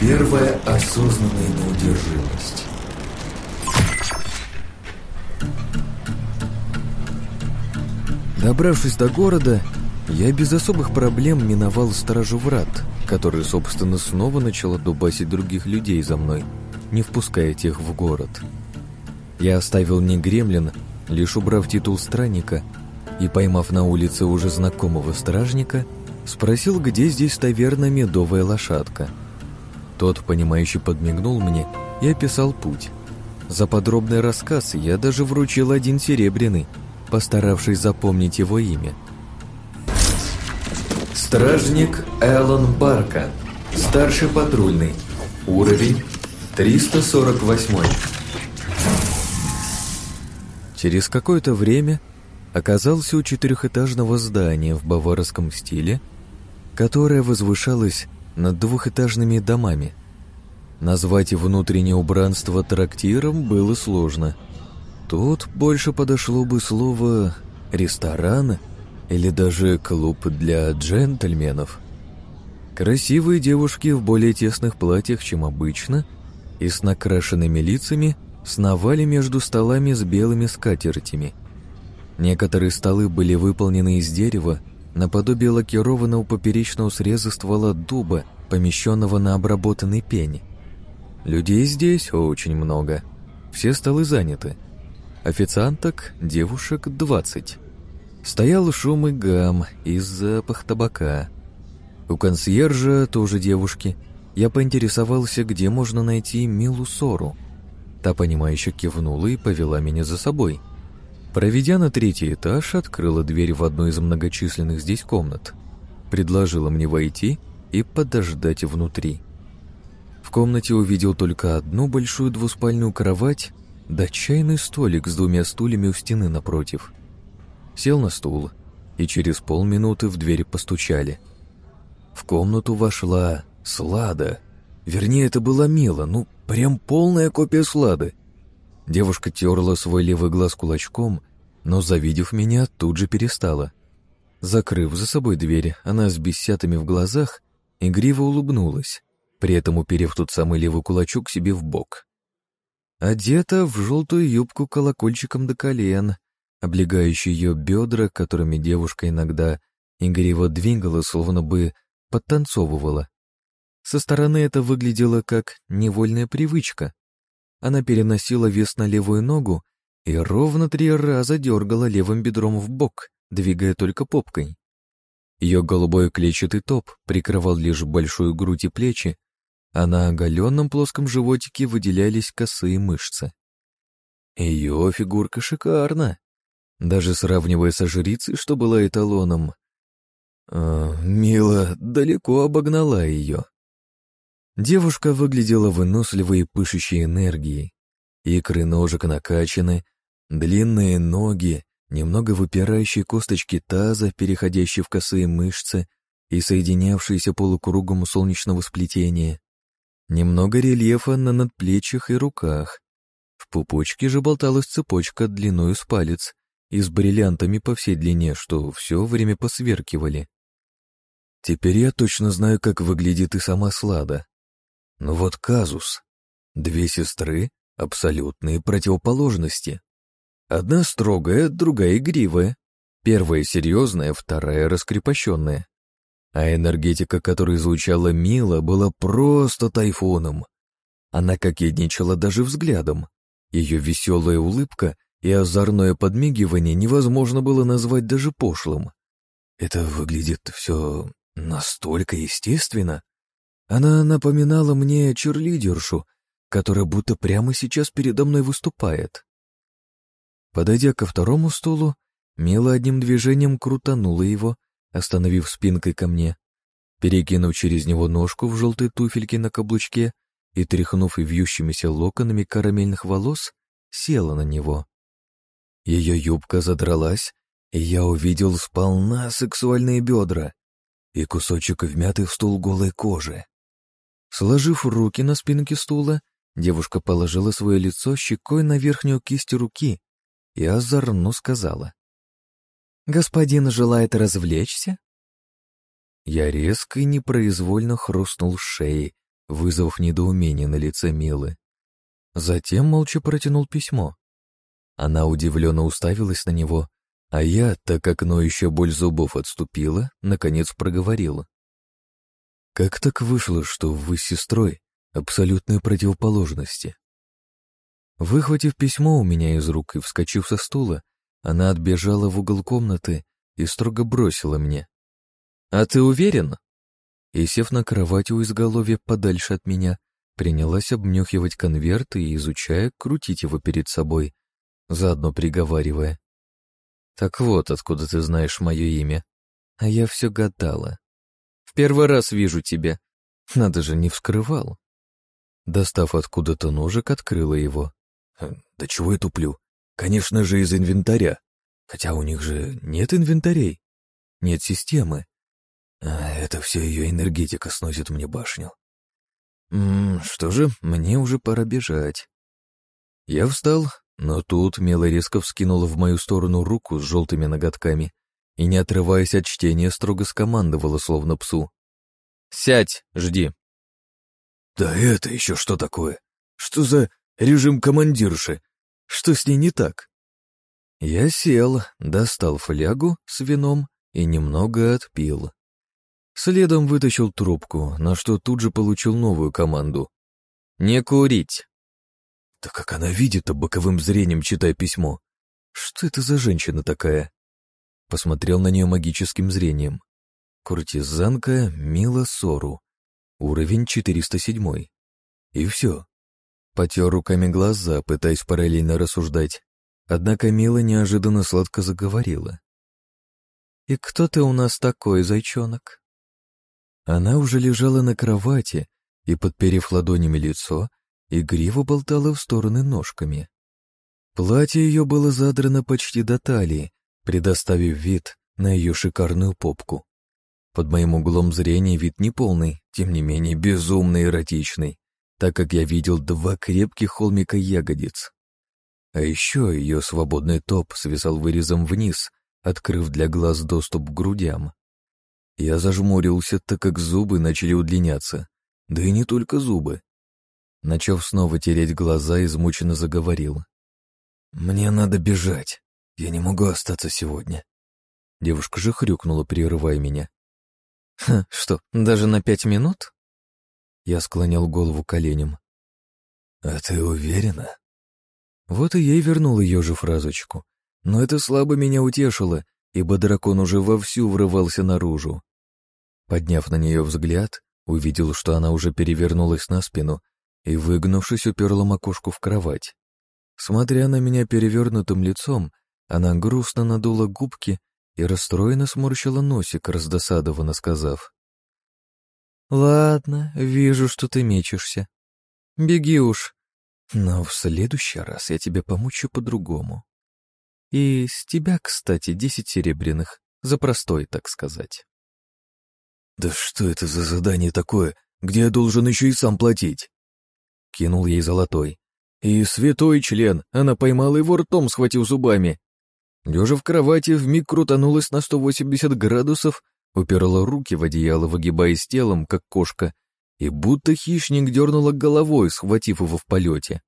Первая осознанная неудержимость. Добравшись до города, я без особых проблем миновал стражу врат, который, собственно, снова начала дубасить других людей за мной, не впуская тех в город. Я оставил не гремлин, лишь убрав титул странника, и, поймав на улице уже знакомого стражника, спросил, где здесь таверна «Медовая лошадка». Тот, понимающий, подмигнул мне и описал путь. За подробный рассказ я даже вручил один серебряный, постаравшись запомнить его имя – Стражник Эллен Барка. Старший патрульный. Уровень 348. Через какое-то время оказался у четырехэтажного здания в баварском стиле, которое возвышалось над двухэтажными домами. Назвать внутреннее убранство трактиром было сложно. Тут больше подошло бы слово «ресторан» или даже клуб для джентльменов. Красивые девушки в более тесных платьях, чем обычно, и с накрашенными лицами сновали между столами с белыми скатертями. Некоторые столы были выполнены из дерева, наподобие лакированного поперечного среза ствола дуба, помещенного на обработанной пене. Людей здесь очень много. Все столы заняты. Официанток, девушек двадцать. Стоял шум и гам и запах табака. У консьержа, тоже девушки, я поинтересовался, где можно найти Милу Сору. Та, понимающе кивнула и повела меня за собой. Проведя на третий этаж, открыла дверь в одну из многочисленных здесь комнат. Предложила мне войти и подождать внутри. В комнате увидел только одну большую двуспальную кровать да чайный столик с двумя стульями у стены напротив сел на стул, и через полминуты в двери постучали. В комнату вошла Слада. Вернее, это была Мила, ну, прям полная копия Слады. Девушка терла свой левый глаз кулачком, но, завидев меня, тут же перестала. Закрыв за собой дверь, она с бесятами в глазах игриво улыбнулась, при этом уперев тот самый левый кулачок себе в бок. Одета в желтую юбку колокольчиком до колен, облегающие ее бедра, которыми девушка иногда игриво двигала, словно бы подтанцовывала. Со стороны это выглядело как невольная привычка. Она переносила вес на левую ногу и ровно три раза дергала левым бедром в бок, двигая только попкой. Ее голубой клетчатый топ прикрывал лишь большую грудь и плечи, а на оголенном плоском животике выделялись косые мышцы. Ее фигурка шикарна, даже сравнивая со жрицей, что была эталоном. А, Мила далеко обогнала ее. Девушка выглядела выносливой и пышущей энергией. Икры ножек накачаны, длинные ноги, немного выпирающие косточки таза, переходящие в косые мышцы и соединявшиеся полукругом солнечного сплетения. Немного рельефа на надплечьях и руках. В пупочке же болталась цепочка длиною с палец, и с бриллиантами по всей длине, что все время посверкивали. Теперь я точно знаю, как выглядит и сама Слада. Но вот казус. Две сестры — абсолютные противоположности. Одна строгая, другая игривая. Первая серьезная, вторая раскрепощенная. А энергетика, которая звучала мило, была просто тайфуном. Она кокетничала даже взглядом. Ее веселая улыбка и озорное подмигивание невозможно было назвать даже пошлым. Это выглядит все настолько естественно. Она напоминала мне черлидершу, которая будто прямо сейчас передо мной выступает. Подойдя ко второму стулу, Мила одним движением крутанула его, остановив спинкой ко мне, перекинув через него ножку в желтой туфельке на каблучке и, тряхнув и вьющимися локонами карамельных волос, села на него. Ее юбка задралась, и я увидел сполна сексуальные бедра и кусочек вмятый в стул голой кожи. Сложив руки на спинке стула, девушка положила свое лицо щекой на верхнюю кисть руки и озорно сказала. «Господин желает развлечься?» Я резко и непроизвольно хрустнул шеей, вызвав недоумение на лице Милы. Затем молча протянул письмо. Она удивленно уставилась на него, а я, так как ноющая боль зубов отступила, наконец проговорила. «Как так вышло, что вы с сестрой абсолютные противоположности?» Выхватив письмо у меня из рук и вскочив со стула, она отбежала в угол комнаты и строго бросила мне. «А ты уверен?» И, сев на кровать у изголовья подальше от меня, принялась обнюхивать конверт и, изучая, крутить его перед собой, заодно приговаривая. «Так вот, откуда ты знаешь мое имя. А я все гадала. Первый раз вижу тебя. Надо же, не вскрывал». Достав откуда-то ножик, открыла его. «Да чего я туплю? Конечно же, из инвентаря. Хотя у них же нет инвентарей. Нет системы. А это все ее энергетика сносит мне башню. М что же, мне уже пора бежать. Я встал, но тут Мела резко вскинула в мою сторону руку с желтыми ноготками и, не отрываясь от чтения, строго скомандовала, словно псу. «Сядь, жди». «Да это еще что такое? Что за режим командирши? Что с ней не так?» Я сел, достал флягу с вином и немного отпил. Следом вытащил трубку, на что тут же получил новую команду. «Не курить!» Да как она видит-то боковым зрением, читая письмо? Что это за женщина такая? Посмотрел на нее магическим зрением. Куртизанка Мила Сору. Уровень 407. И все. Потер руками глаза, пытаясь параллельно рассуждать. Однако Мила неожиданно сладко заговорила. «И кто ты у нас такой, зайчонок?» Она уже лежала на кровати и, подперев ладонями лицо, игриво болтала в стороны ножками. Платье ее было задрано почти до талии, предоставив вид на ее шикарную попку. Под моим углом зрения вид неполный, тем не менее безумно эротичный, так как я видел два крепких холмика ягодиц. А еще ее свободный топ свисал вырезом вниз, открыв для глаз доступ к грудям. Я зажмурился, так как зубы начали удлиняться. Да и не только зубы. Начав снова тереть глаза, измученно заговорил. «Мне надо бежать. Я не могу остаться сегодня». Девушка же хрюкнула, прерывая меня. «Ха, что, даже на пять минут?» Я склонял голову коленям. «А ты уверена?» Вот и ей вернул ее же фразочку. Но это слабо меня утешило, ибо дракон уже вовсю врывался наружу. Подняв на нее взгляд, увидел, что она уже перевернулась на спину и, выгнувшись, уперла макушку в кровать. Смотря на меня перевернутым лицом, она грустно надула губки и расстроенно сморщила носик, раздосадованно сказав. «Ладно, вижу, что ты мечешься. Беги уж. Но в следующий раз я тебе помучу по-другому. И с тебя, кстати, десять серебряных, за простой, так сказать». «Да что это за задание такое, где я должен еще и сам платить?» Кинул ей золотой. И святой член, она поймала его ртом, схватив зубами. Лежа в кровати, вмиг крутанулась на 180 градусов, уперла руки в одеяло, выгибаясь телом, как кошка, и будто хищник дернула головой, схватив его в полете.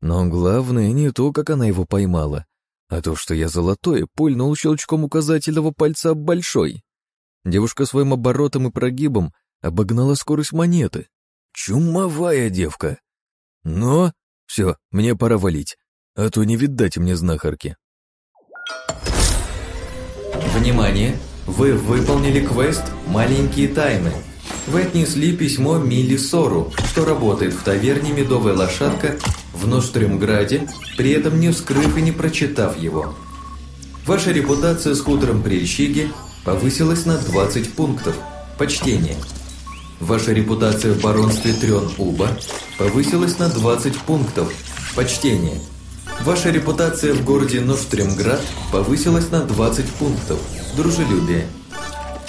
Но главное не то, как она его поймала, а то, что я золотой пульнул щелчком указательного пальца большой. Девушка своим оборотом и прогибом обогнала скорость монеты. Чумовая девка! Но все, мне пора валить, а то не видать мне знахарки. Внимание! Вы выполнили квест «Маленькие тайны». Вы отнесли письмо Милли Сору, что работает в таверне «Медовая лошадка» в Нострюмграде, при этом не вскрыв и не прочитав его. Ваша репутация с хутором Прельщиги повысилась на 20 пунктов. Почтение – Ваша репутация в баронстве Трен-Уба повысилась на 20 пунктов. Почтение. Ваша репутация в городе Ноштремград повысилась на 20 пунктов. Дружелюбие.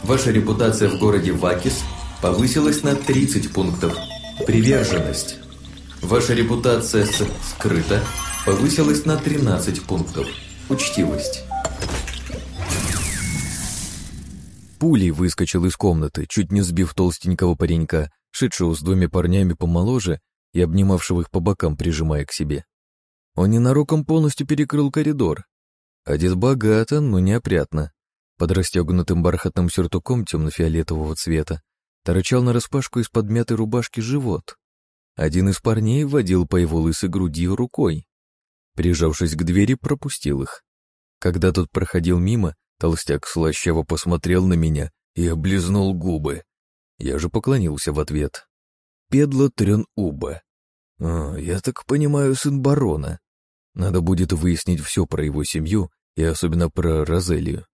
Ваша репутация в городе Вакис повысилась на 30 пунктов. Приверженность. Ваша репутация с «скрыто» повысилась на 13 пунктов. Учтивость. пулей выскочил из комнаты, чуть не сбив толстенького паренька, шедшего с двумя парнями помоложе и обнимавшего их по бокам, прижимая к себе. Он ненароком полностью перекрыл коридор. Одет богато, но неопрятно. Под расстегнутым бархатным сюртуком темно-фиолетового цвета торчал нараспашку из подмятой рубашки живот. Один из парней водил по его лысой груди рукой. Прижавшись к двери, пропустил их. Когда тот проходил мимо, толстяк слащаво посмотрел на меня и облизнул губы. Я же поклонился в ответ. Педло трен уба. Я так понимаю, сын барона. Надо будет выяснить все про его семью и особенно про Розелию.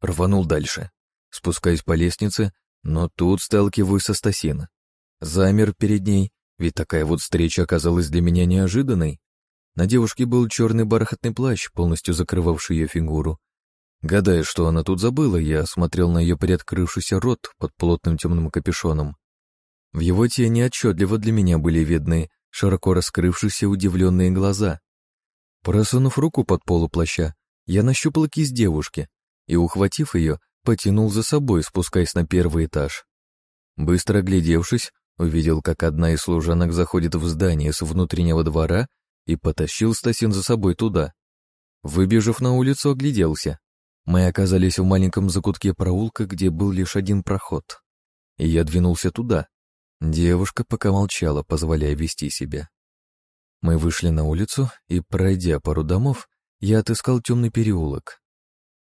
Рванул дальше, спускаясь по лестнице, но тут сталкиваюсь со Стасина. Замер перед ней, ведь такая вот встреча оказалась для меня неожиданной. На девушке был черный бархатный плащ, полностью закрывавший ее фигуру. Гадая, что она тут забыла, я смотрел на ее приоткрывшийся рот под плотным темным капюшоном. В его тени отчетливо для меня были видны широко раскрывшиеся удивленные глаза. Просунув руку под полу плаща, я нащупал кисть девушки и, ухватив ее, потянул за собой, спускаясь на первый этаж. Быстро оглядевшись, увидел, как одна из служанок заходит в здание с внутреннего двора и потащил Стасин за собой туда. Выбежав на улицу, огляделся. Мы оказались в маленьком закутке проулка, где был лишь один проход. И я двинулся туда. Девушка пока молчала, позволяя вести себя. Мы вышли на улицу, и, пройдя пару домов, я отыскал темный переулок.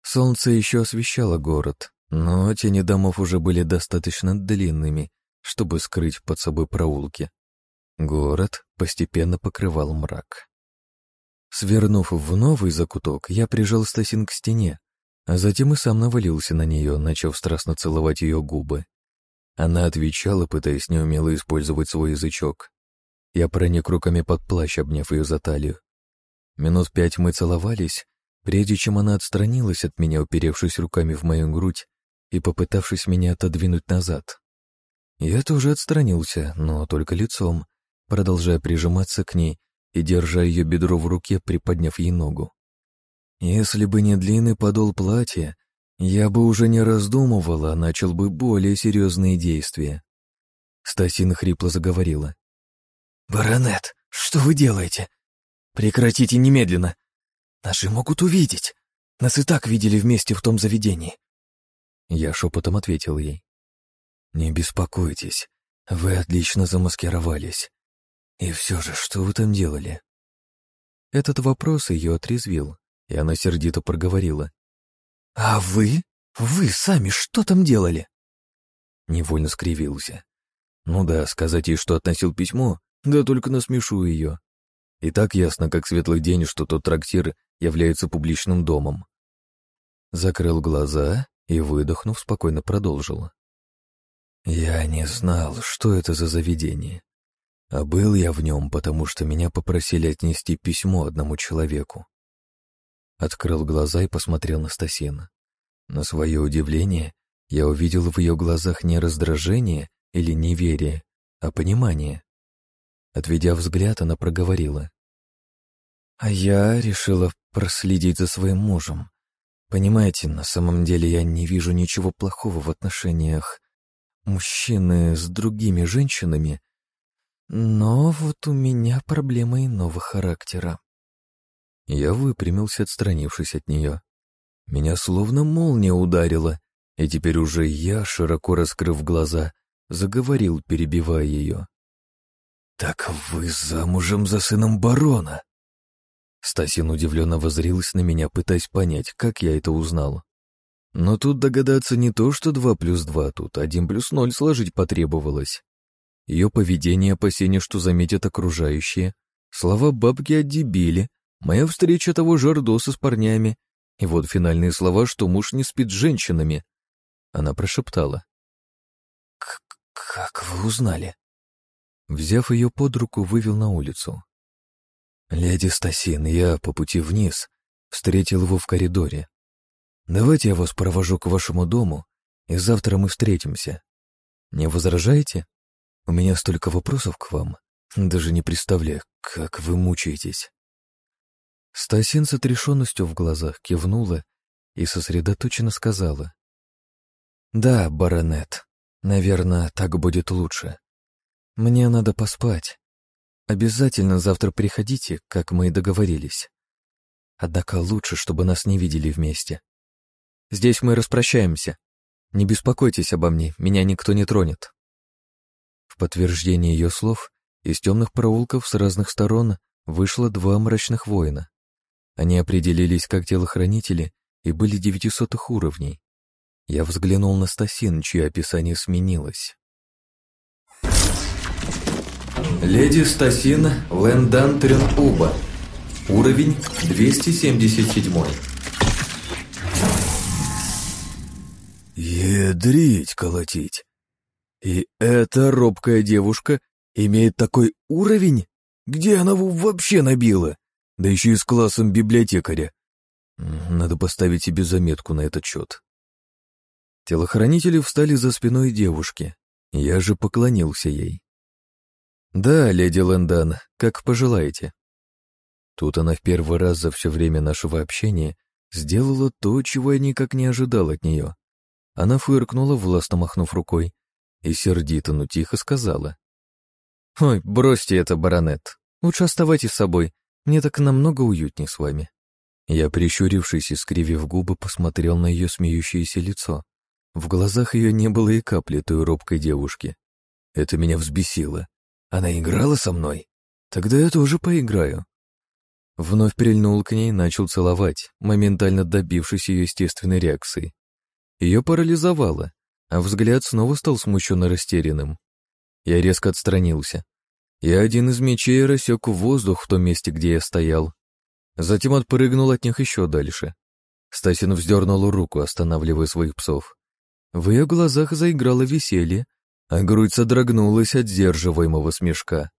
Солнце еще освещало город, но тени домов уже были достаточно длинными, чтобы скрыть под собой проулки. Город постепенно покрывал мрак. Свернув в новый закуток, я прижал Стасин к стене, а затем и сам навалился на нее, начав страстно целовать ее губы. Она отвечала, пытаясь неумело использовать свой язычок. Я проник руками под плащ, обняв ее за талию. Минут пять мы целовались, прежде чем она отстранилась от меня, уперевшись руками в мою грудь и попытавшись меня отодвинуть назад. Я тоже отстранился, но только лицом, продолжая прижиматься к ней и держа ее бедро в руке, приподняв ей ногу. Если бы не длинный подол платья, я бы уже не раздумывала, начал бы более серьезные действия. Стасина хрипло заговорила. «Баронет, что вы делаете? Прекратите немедленно. Наши могут увидеть. Нас и так видели вместе в том заведении». Я шепотом ответил ей. «Не беспокойтесь, вы отлично замаскировались. «И все же, что вы там делали?» Этот вопрос ее отрезвил, и она сердито проговорила. «А вы? Вы сами что там делали?» Невольно скривился. Ну да, сказать ей, что относил письмо, да только насмешу ее. И так ясно, как светлый день, что тот трактир является публичным домом. Закрыл глаза и, выдохнув, спокойно продолжил. «Я не знал, что это за заведение. А был я в нем, потому что меня попросили отнести письмо одному человеку. Открыл глаза и посмотрел на Стасина. На свое удивление, я увидел в ее глазах не раздражение или неверие, а понимание. Отведя взгляд, она проговорила. «А я решила проследить за своим мужем. Понимаете, на самом деле я не вижу ничего плохого в отношениях мужчины с другими женщинами, но вот у меня проблема иного характера. Я выпрямился, отстранившись от нее. Меня словно молния ударила, и теперь уже я, широко раскрыв глаза, заговорил, перебивая ее. «Так вы замужем за сыном барона?» Стасин удивленно возрилась на меня, пытаясь понять, как я это узнал. Но тут догадаться не то, что два плюс два, тут один плюс ноль сложить потребовалось. Ее поведение, опасение, что заметят окружающие, слова бабки о дебиле, моя встреча того Жардоса с парнями, и вот финальные слова, что муж не спит с женщинами. Она прошептала. «Как вы узнали?» Взяв ее под руку, вывел на улицу. «Леди Стасин, я по пути вниз встретил его в коридоре. Давайте я вас провожу к вашему дому, и завтра мы встретимся. Не возражаете?» У меня столько вопросов к вам, даже не представляю, как вы мучаетесь. Стасин с отрешенностью в глазах кивнула и сосредоточенно сказала. Да, баронет. Наверное, так будет лучше. Мне надо поспать. Обязательно завтра приходите, как мы и договорились. Однако лучше, чтобы нас не видели вместе. Здесь мы распрощаемся. Не беспокойтесь обо мне, меня никто не тронет. В подтверждение ее слов из темных проулков с разных сторон вышло два мрачных воина. Они определились как телохранители и были девятисотых уровней. Я взглянул на Стасин, чье описание сменилось. Леди Стасин Лэндан Уба. Уровень 277. Едрить колотить. И эта робкая девушка имеет такой уровень? Где она его вообще набила? Да еще и с классом библиотекаря. Надо поставить себе заметку на этот счет. Телохранители встали за спиной девушки. Я же поклонился ей. «Да, леди Лэндан, как пожелаете». Тут она в первый раз за все время нашего общения сделала то, чего я никак не ожидал от нее. Она фыркнула, властно махнув рукой, и сердито, но тихо сказала. «Ой, бросьте это, баронет. Лучше оставайтесь с собой. Мне так намного уютнее с вами». Я, прищурившись и скривив губы, посмотрел на ее смеющееся лицо. В глазах ее не было и капли той робкой девушки. Это меня взбесило. Она играла со мной? Тогда я тоже поиграю. Вновь прильнул к ней, начал целовать, моментально добившись ее естественной реакции. Ее парализовало, а взгляд снова стал смущенно растерянным. Я резко отстранился. И один из мечей рассек воздух в том месте, где я стоял. Затем отпрыгнул от них еще дальше. Стасин вздернул руку, останавливая своих псов. В ее глазах заиграло веселье, а грудь содрогнулась от сдерживаемого смешка.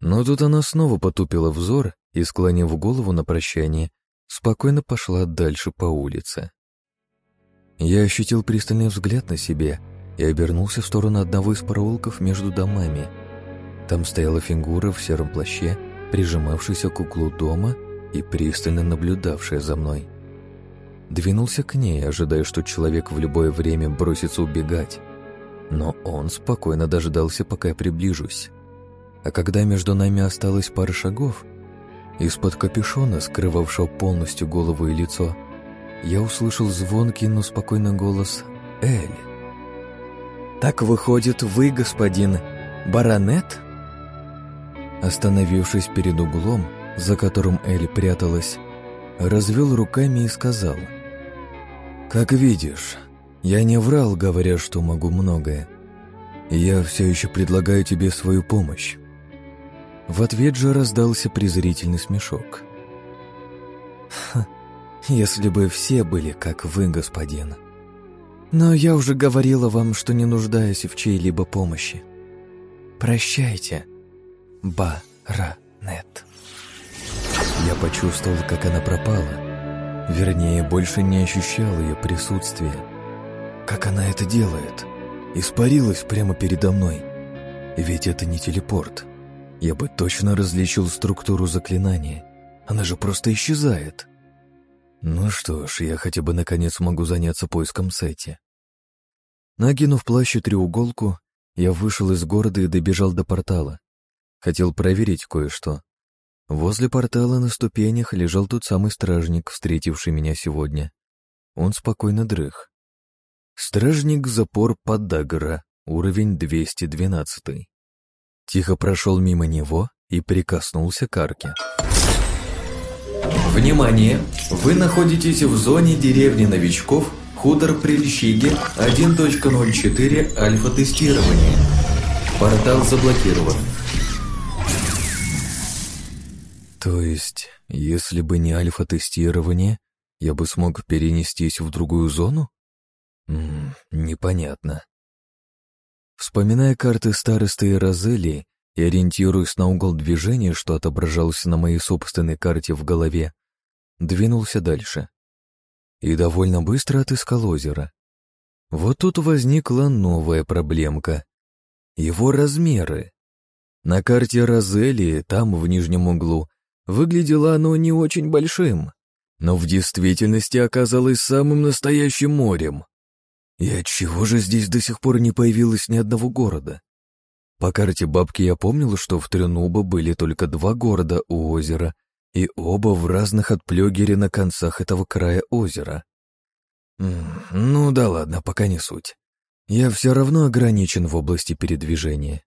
Но тут она снова потупила взор и, склонив голову на прощание, спокойно пошла дальше по улице. Я ощутил пристальный взгляд на себе и обернулся в сторону одного из проулков между домами. Там стояла фигура в сером плаще, прижимавшаяся к углу дома и пристально наблюдавшая за мной. Двинулся к ней, ожидая, что человек в любое время бросится убегать. Но он спокойно дождался, пока я приближусь. А когда между нами осталось пара шагов, из-под капюшона, скрывавшего полностью голову и лицо, я услышал звонкий, но спокойный голос Эль. «Так выходит, вы, господин баронет?» Остановившись перед углом, за которым Эль пряталась, развел руками и сказал. «Как видишь, я не врал, говоря, что могу многое. Я все еще предлагаю тебе свою помощь». В ответ же раздался презрительный смешок. «Ха, если бы все были, как вы, господин. Но я уже говорила вам, что не нуждаюсь в чьей-либо помощи. Прощайте, Ба-ра-нет». Я почувствовал, как она пропала. Вернее, больше не ощущал ее присутствия. Как она это делает? Испарилась прямо передо мной. Ведь это не телепорт. Я бы точно различил структуру заклинания. Она же просто исчезает. Ну что ж, я хотя бы наконец могу заняться поиском Сети. Накинув плащ и треуголку, я вышел из города и добежал до портала. Хотел проверить кое-что. Возле портала на ступенях лежал тот самый стражник, встретивший меня сегодня. Он спокойно дрых. Стражник-запор Подагра, уровень 212. Тихо прошел мимо него и прикоснулся к арке. Внимание! Вы находитесь в зоне деревни новичков Хутор Прельщиги 1.04 альфа-тестирование. Портал заблокирован. То есть, если бы не альфа-тестирование, я бы смог перенестись в другую зону? М -м, непонятно. Вспоминая карты старосты и Розелии и ориентируясь на угол движения, что отображался на моей собственной карте в голове, двинулся дальше. И довольно быстро отыскал озеро. Вот тут возникла новая проблемка. Его размеры. На карте Розелии, там, в нижнем углу, выглядело оно не очень большим, но в действительности оказалось самым настоящим морем. И отчего же здесь до сих пор не появилось ни одного города? По карте бабки я помнил, что в Трюнуба были только два города у озера, и оба в разных от Плёгере на концах этого края озера. Ну да ладно, пока не суть. Я все равно ограничен в области передвижения.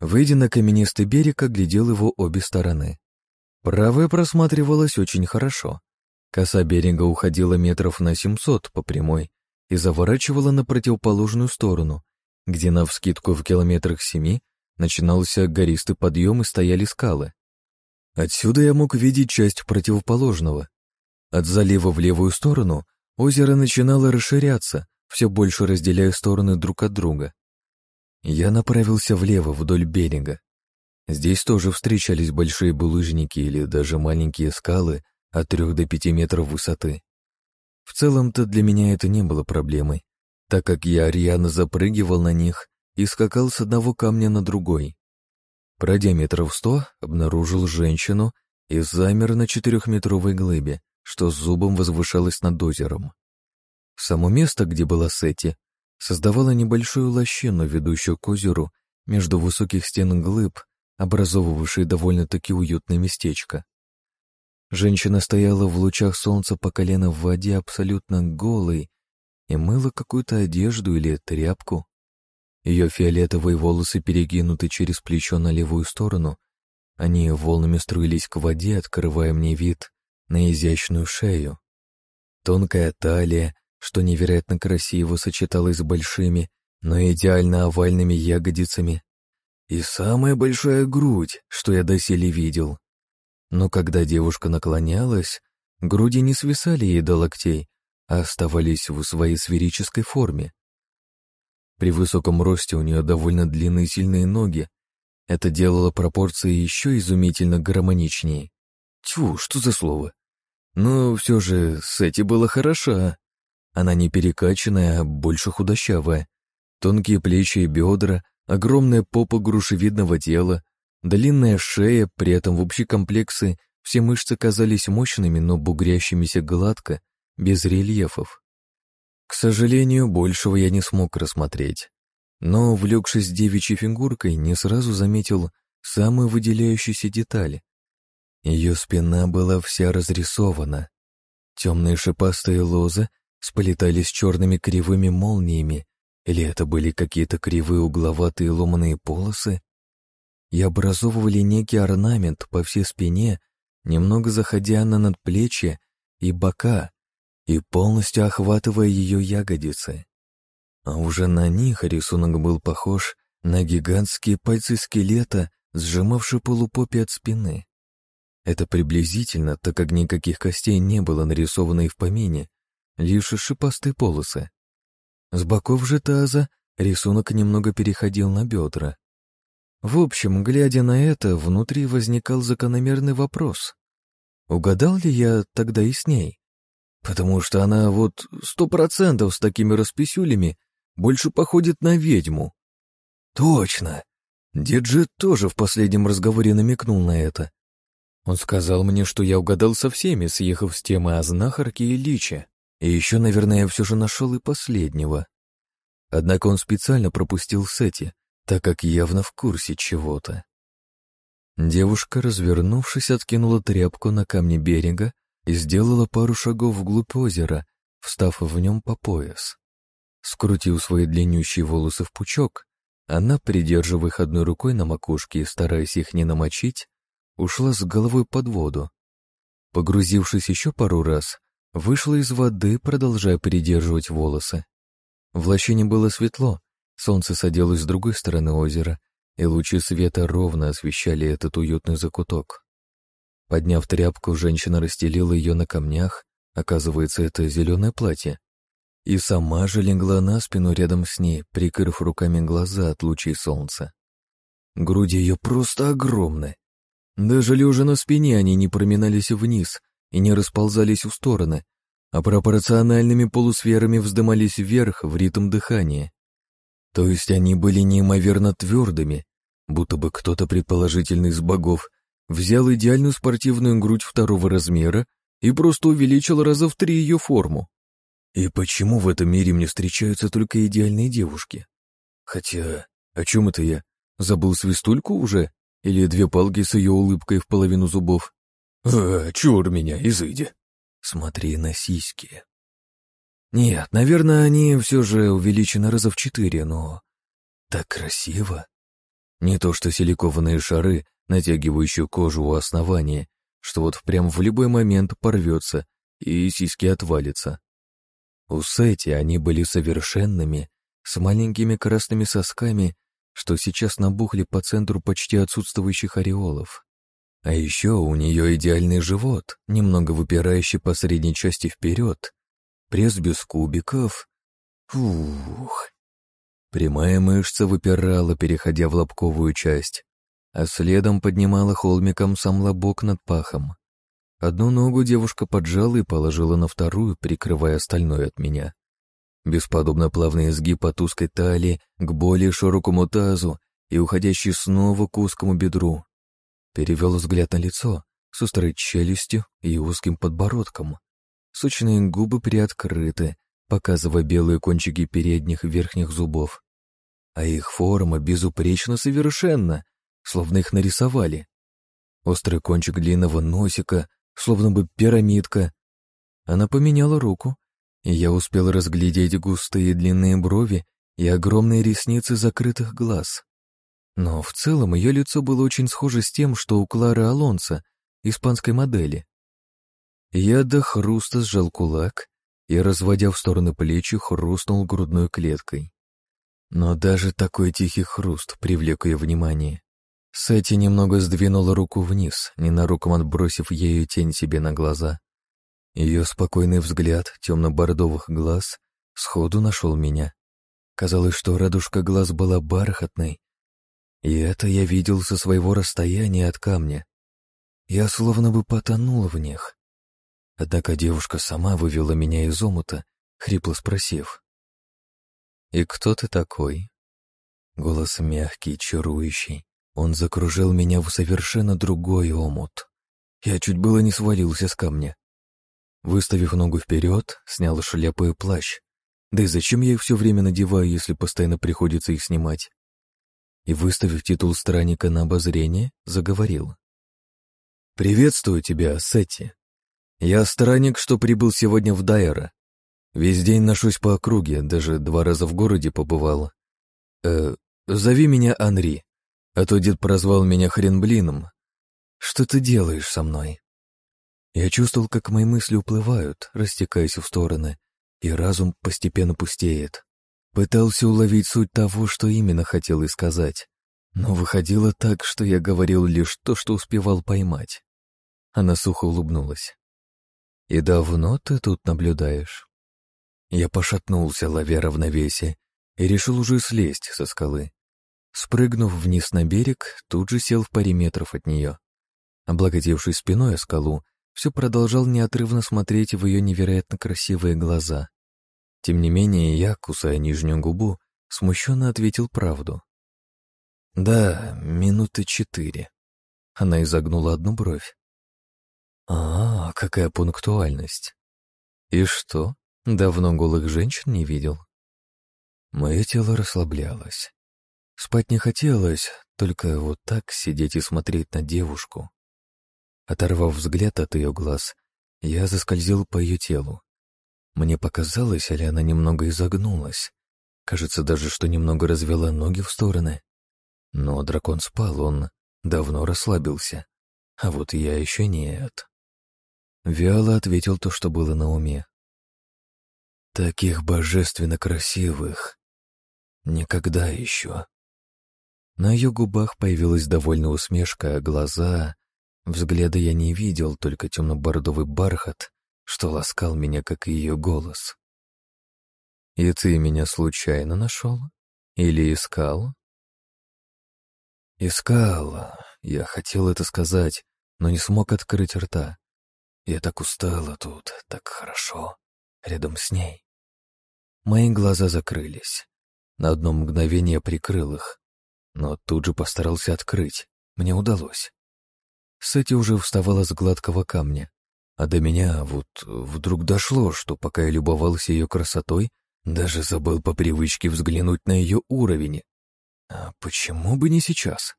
Выйдя на каменистый берег, оглядел его обе стороны. Правая просматривалась очень хорошо. Коса берега уходила метров на 700 по прямой и заворачивала на противоположную сторону, где навскидку в километрах семи начинался гористый подъем и стояли скалы. Отсюда я мог видеть часть противоположного. От залива в левую сторону озеро начинало расширяться, все больше разделяя стороны друг от друга. Я направился влево вдоль берега. Здесь тоже встречались большие булыжники или даже маленькие скалы от трех до пяти метров высоты. В целом-то для меня это не было проблемой, так как я рьяно запрыгивал на них и скакал с одного камня на другой. Пройдя метров сто, обнаружил женщину и замер на четырехметровой глыбе, что зубом возвышалась над озером. Само место, где была Сети, создавало небольшую лощину, ведущую к озеру между высоких стен глыб, образовывавшей довольно-таки уютное местечко. Женщина стояла в лучах солнца по колено в воде абсолютно голой и мыла какую-то одежду или тряпку. Ее фиолетовые волосы перекинуты через плечо на левую сторону, они волнами струились к воде, открывая мне вид на изящную шею. Тонкая талия, что невероятно красиво сочеталась с большими, но идеально овальными ягодицами, и самая большая грудь, что я доселе видел. Но когда девушка наклонялась, груди не свисали ей до локтей, а оставались в своей сферической форме. При высоком росте у нее довольно длинные сильные ноги. Это делало пропорции еще изумительно гармоничнее. Тьфу, что за слово? Но все же Сети была хороша. Она не перекачанная, а больше худощавая. Тонкие плечи и бедра, огромная попа грушевидного тела, Длинная шея, при этом в общей комплекции все мышцы казались мощными, но бугрящимися гладко, без рельефов. К сожалению, большего я не смог рассмотреть, но, увлекшись девичьей фигуркой, не сразу заметил самую выделяющуюся деталь. Ее спина была вся разрисована. Темные шипастые лозы сплетались черными кривыми молниями, или это были какие-то кривые угловатые ломаные полосы, и образовывали некий орнамент по всей спине, немного заходя на надплечье и бока, и полностью охватывая ее ягодицы. А уже на них рисунок был похож на гигантские пальцы скелета, сжимавшие полупопи от спины. Это приблизительно, так как никаких костей не было нарисовано и в помине, лишь шипастые полосы. С боков же таза рисунок немного переходил на бедра. В общем, глядя на это, внутри возникал закономерный вопрос. Угадал ли я тогда и с ней? Потому что она вот сто процентов с такими расписюлями больше походит на ведьму. Точно. Диджит тоже в последнем разговоре намекнул на это. Он сказал мне, что я угадал со всеми, съехав с темы о знахарке и личе. И еще, наверное, я все же нашел и последнего. Однако он специально пропустил Сети, так как явно в курсе чего-то. Девушка, развернувшись, откинула тряпку на камне берега и сделала пару шагов вглубь озера, встав в нем по пояс. Скрутив свои длиннющие волосы в пучок, она, придерживая одной рукой на макушке и стараясь их не намочить, ушла с головой под воду. Погрузившись еще пару раз, вышла из воды, продолжая придерживать волосы. В лощине было светло, Солнце садилось с другой стороны озера, и лучи света ровно освещали этот уютный закуток. Подняв тряпку, женщина расстелила ее на камнях, оказывается, это зеленое платье, и сама же легла на спину рядом с ней, прикрыв руками глаза от лучей солнца. Груди ее просто огромны. Даже лежа на спине они не проминались вниз и не расползались в стороны, а пропорциональными полусферами вздымались вверх в ритм дыхания. То есть они были неимоверно твердыми, будто бы кто-то предположительный из богов взял идеальную спортивную грудь второго размера и просто увеличил раза в три ее форму. И почему в этом мире мне встречаются только идеальные девушки? Хотя, о чем это я? Забыл свистульку уже? Или две палки с ее улыбкой в половину зубов? А, чур меня, изыди. Смотри на сиськи. Нет, наверное, они все же увеличены раза в четыре, но... Так красиво. Не то что силикованные шары, натягивающие кожу у основания, что вот прям в любой момент порвется и сиськи отвалится. У Сети они были совершенными, с маленькими красными сосками, что сейчас набухли по центру почти отсутствующих ореолов. А еще у нее идеальный живот, немного выпирающий по средней части вперед, пресс без кубиков. Фух. Прямая мышца выпирала, переходя в лобковую часть, а следом поднимала холмиком сам лобок над пахом. Одну ногу девушка поджала и положила на вторую, прикрывая остальное от меня. Бесподобно плавный изгиб от узкой талии к более широкому тазу и уходящий снова к узкому бедру. Перевел взгляд на лицо с острой челюстью и узким подбородком. Сочные губы приоткрыты, показывая белые кончики передних верхних зубов. А их форма безупречно совершенна, словно их нарисовали. Острый кончик длинного носика, словно бы пирамидка. Она поменяла руку, и я успел разглядеть густые длинные брови и огромные ресницы закрытых глаз. Но в целом ее лицо было очень схоже с тем, что у Клары Алонса, испанской модели. Я до хруста сжал кулак и, разводя в стороны плечи, хрустнул грудной клеткой. Но даже такой тихий хруст привлек ее внимание. Сэти немного сдвинула руку вниз, ненаруком отбросив ею тень себе на глаза. Ее спокойный взгляд темно-бордовых глаз сходу нашел меня. Казалось, что радужка глаз была бархатной, и это я видел со своего расстояния от камня. Я словно бы потонул в них. Однако девушка сама вывела меня из омута, хрипло спросив. «И кто ты такой?» Голос мягкий, чарующий. Он закружил меня в совершенно другой омут. Я чуть было не свалился с камня. Выставив ногу вперед, снял шляпу и плащ. Да и зачем я их все время надеваю, если постоянно приходится их снимать? И, выставив титул странника на обозрение, заговорил. «Приветствую тебя, Сетти. Я странник, что прибыл сегодня в Дайера. Весь день ношусь по округе, даже два раза в городе побывал. Э, зови меня Анри, а то дед прозвал меня хренблином. Что ты делаешь со мной? Я чувствовал, как мои мысли уплывают, растекаясь в стороны, и разум постепенно пустеет. Пытался уловить суть того, что именно хотел и сказать, но выходило так, что я говорил лишь то, что успевал поймать. Она сухо улыбнулась. «И давно ты тут наблюдаешь?» Я пошатнулся, ловя равновесие, и решил уже слезть со скалы. Спрыгнув вниз на берег, тут же сел в паре метров от нее. Облагодевшись спиной о скалу, все продолжал неотрывно смотреть в ее невероятно красивые глаза. Тем не менее, я, кусая нижнюю губу, смущенно ответил правду. «Да, минуты четыре». Она изогнула одну бровь. А, какая пунктуальность. И что, давно голых женщин не видел? Мое тело расслаблялось. Спать не хотелось, только вот так сидеть и смотреть на девушку. Оторвав взгляд от ее глаз, я заскользил по ее телу. Мне показалось, или она немного изогнулась. Кажется даже, что немного развела ноги в стороны. Но дракон спал, он давно расслабился. А вот я еще нет. Вяло ответил то, что было на уме. Таких божественно красивых. Никогда еще. На ее губах появилась довольная усмешка, а глаза... Взгляда я не видел, только темно-бордовый бархат, что ласкал меня, как и ее голос. «И ты меня случайно нашел? Или искал?» «Искал. Я хотел это сказать, но не смог открыть рта. Я так устала тут, так хорошо, рядом с ней. Мои глаза закрылись. На одно мгновение прикрыл их, но тут же постарался открыть. Мне удалось. Сэти уже вставала с гладкого камня. А до меня вот вдруг дошло, что пока я любовался ее красотой, даже забыл по привычке взглянуть на ее уровень. А почему бы не сейчас?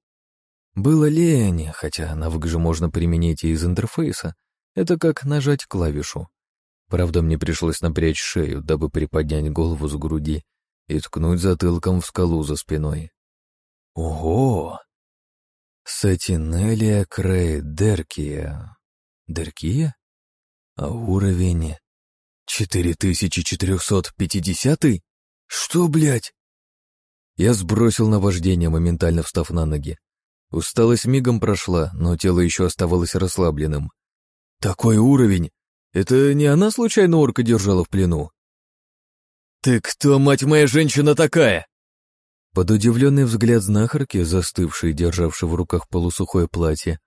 Было лень, хотя навык же можно применить и из интерфейса. Это как нажать клавишу. Правда, мне пришлось напрячь шею, дабы приподнять голову с груди и ткнуть затылком в скалу за спиной. Ого! Сатинелия Крей Деркия. А уровень... 4450? Что, блядь? Я сбросил наваждение, моментально встав на ноги. Усталость мигом прошла, но тело еще оставалось расслабленным. Такой уровень! Это не она случайно орка держала в плену? «Ты кто, мать моя, женщина такая?» Под удивленный взгляд знахарки, застывшей, державшей в руках полусухое платье,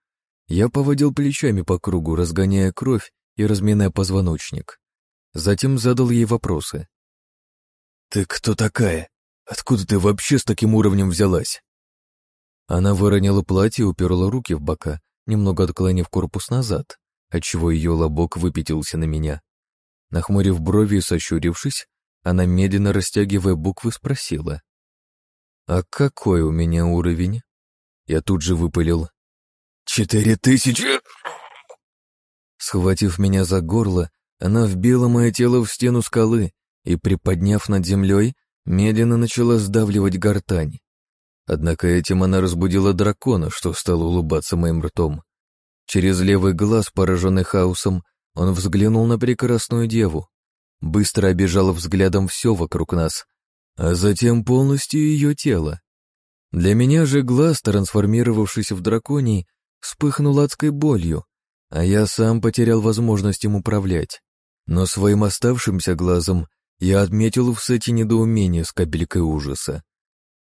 я поводил плечами по кругу, разгоняя кровь и разминая позвоночник. Затем задал ей вопросы. «Ты кто такая? Откуда ты вообще с таким уровнем взялась?» Она выронила платье и уперла руки в бока, немного отклонив корпус назад, отчего ее лобок выпятился на меня. Нахмурив брови и сощурившись, она, медленно растягивая буквы, спросила. «А какой у меня уровень?» Я тут же выпалил. «Четыре тысячи!» Схватив меня за горло, она вбила мое тело в стену скалы и, приподняв над землей, медленно начала сдавливать гортань. Однако этим она разбудила дракона, что стал улыбаться моим ртом. Через левый глаз, пораженный хаосом, он взглянул на прекрасную деву, быстро обижал взглядом все вокруг нас, а затем полностью ее тело. Для меня же глаз, трансформировавшийся в драконий, вспыхнул адской болью, а я сам потерял возможность им управлять. Но своим оставшимся глазом я отметил в сете недоумение с капелькой ужаса.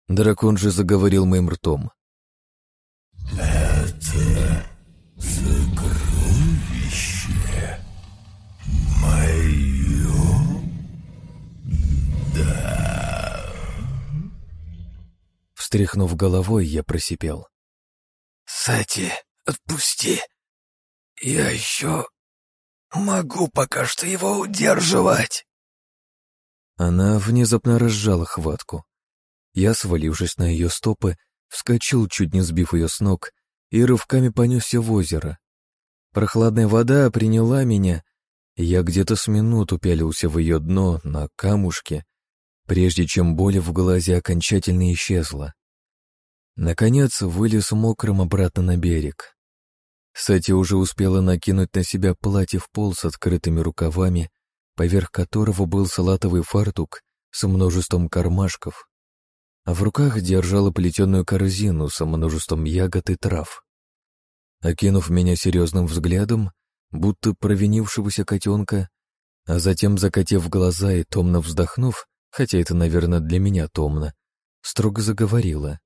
Дракон же заговорил моим ртом. «Это сокровище мое? Да». Встряхнув головой, я просипел. «Сати, отпусти. Я еще могу пока что его удерживать». Она внезапно разжала хватку. Я, свалившись на ее стопы, вскочил, чуть не сбив ее с ног, и рывками понесся в озеро. Прохладная вода приняла меня, и я где-то с минуту пялился в ее дно на камушке, прежде чем боль в глазе окончательно исчезла. Наконец вылез мокрым обратно на берег. Сати уже успела накинуть на себя платье в пол с открытыми рукавами, поверх которого был салатовый фартук с множеством кармашков, а в руках держала плетеную корзину со множеством ягод и трав. Окинув меня серьезным взглядом, будто провинившегося котенка, а затем, закатив глаза и томно вздохнув, хотя это, наверное, для меня томно, строго заговорила.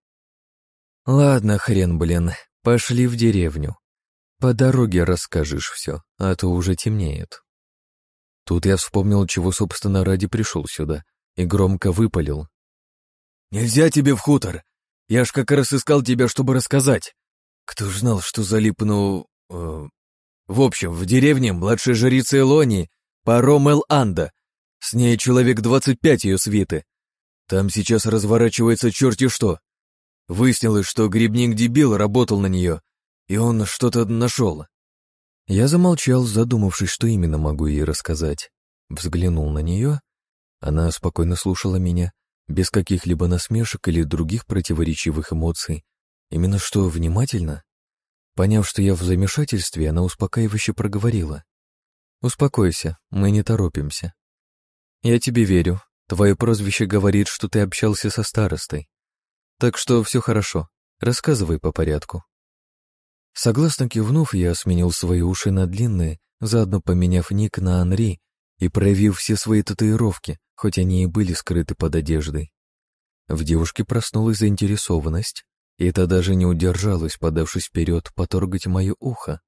«Ладно, хрен, блин, пошли в деревню. По дороге расскажешь все, а то уже темнеет». Тут я вспомнил, чего, собственно, ради пришел сюда, и громко выпалил. «Нельзя тебе в хутор! Я ж как раз искал тебя, чтобы рассказать. Кто ж знал, что залипну... Э, в общем, в деревне младшая жрица Элони, паром Эл-Анда. С ней человек двадцать пять ее свиты. Там сейчас разворачивается черти что. Выяснилось, что грибник-дебил работал на нее, и он что-то нашел. Я замолчал, задумавшись, что именно могу ей рассказать. Взглянул на нее. Она спокойно слушала меня, без каких-либо насмешек или других противоречивых эмоций. Именно что внимательно. Поняв, что я в замешательстве, она успокаивающе проговорила. «Успокойся, мы не торопимся. Я тебе верю. Твое прозвище говорит, что ты общался со старостой. Так что все хорошо. Рассказывай по порядку». Согласно кивнув, я сменил свои уши на длинные, заодно поменяв ник на Анри и проявив все свои татуировки, хоть они и были скрыты под одеждой. В девушке проснулась заинтересованность, и это даже не удержалась, подавшись вперед, поторгать мое ухо.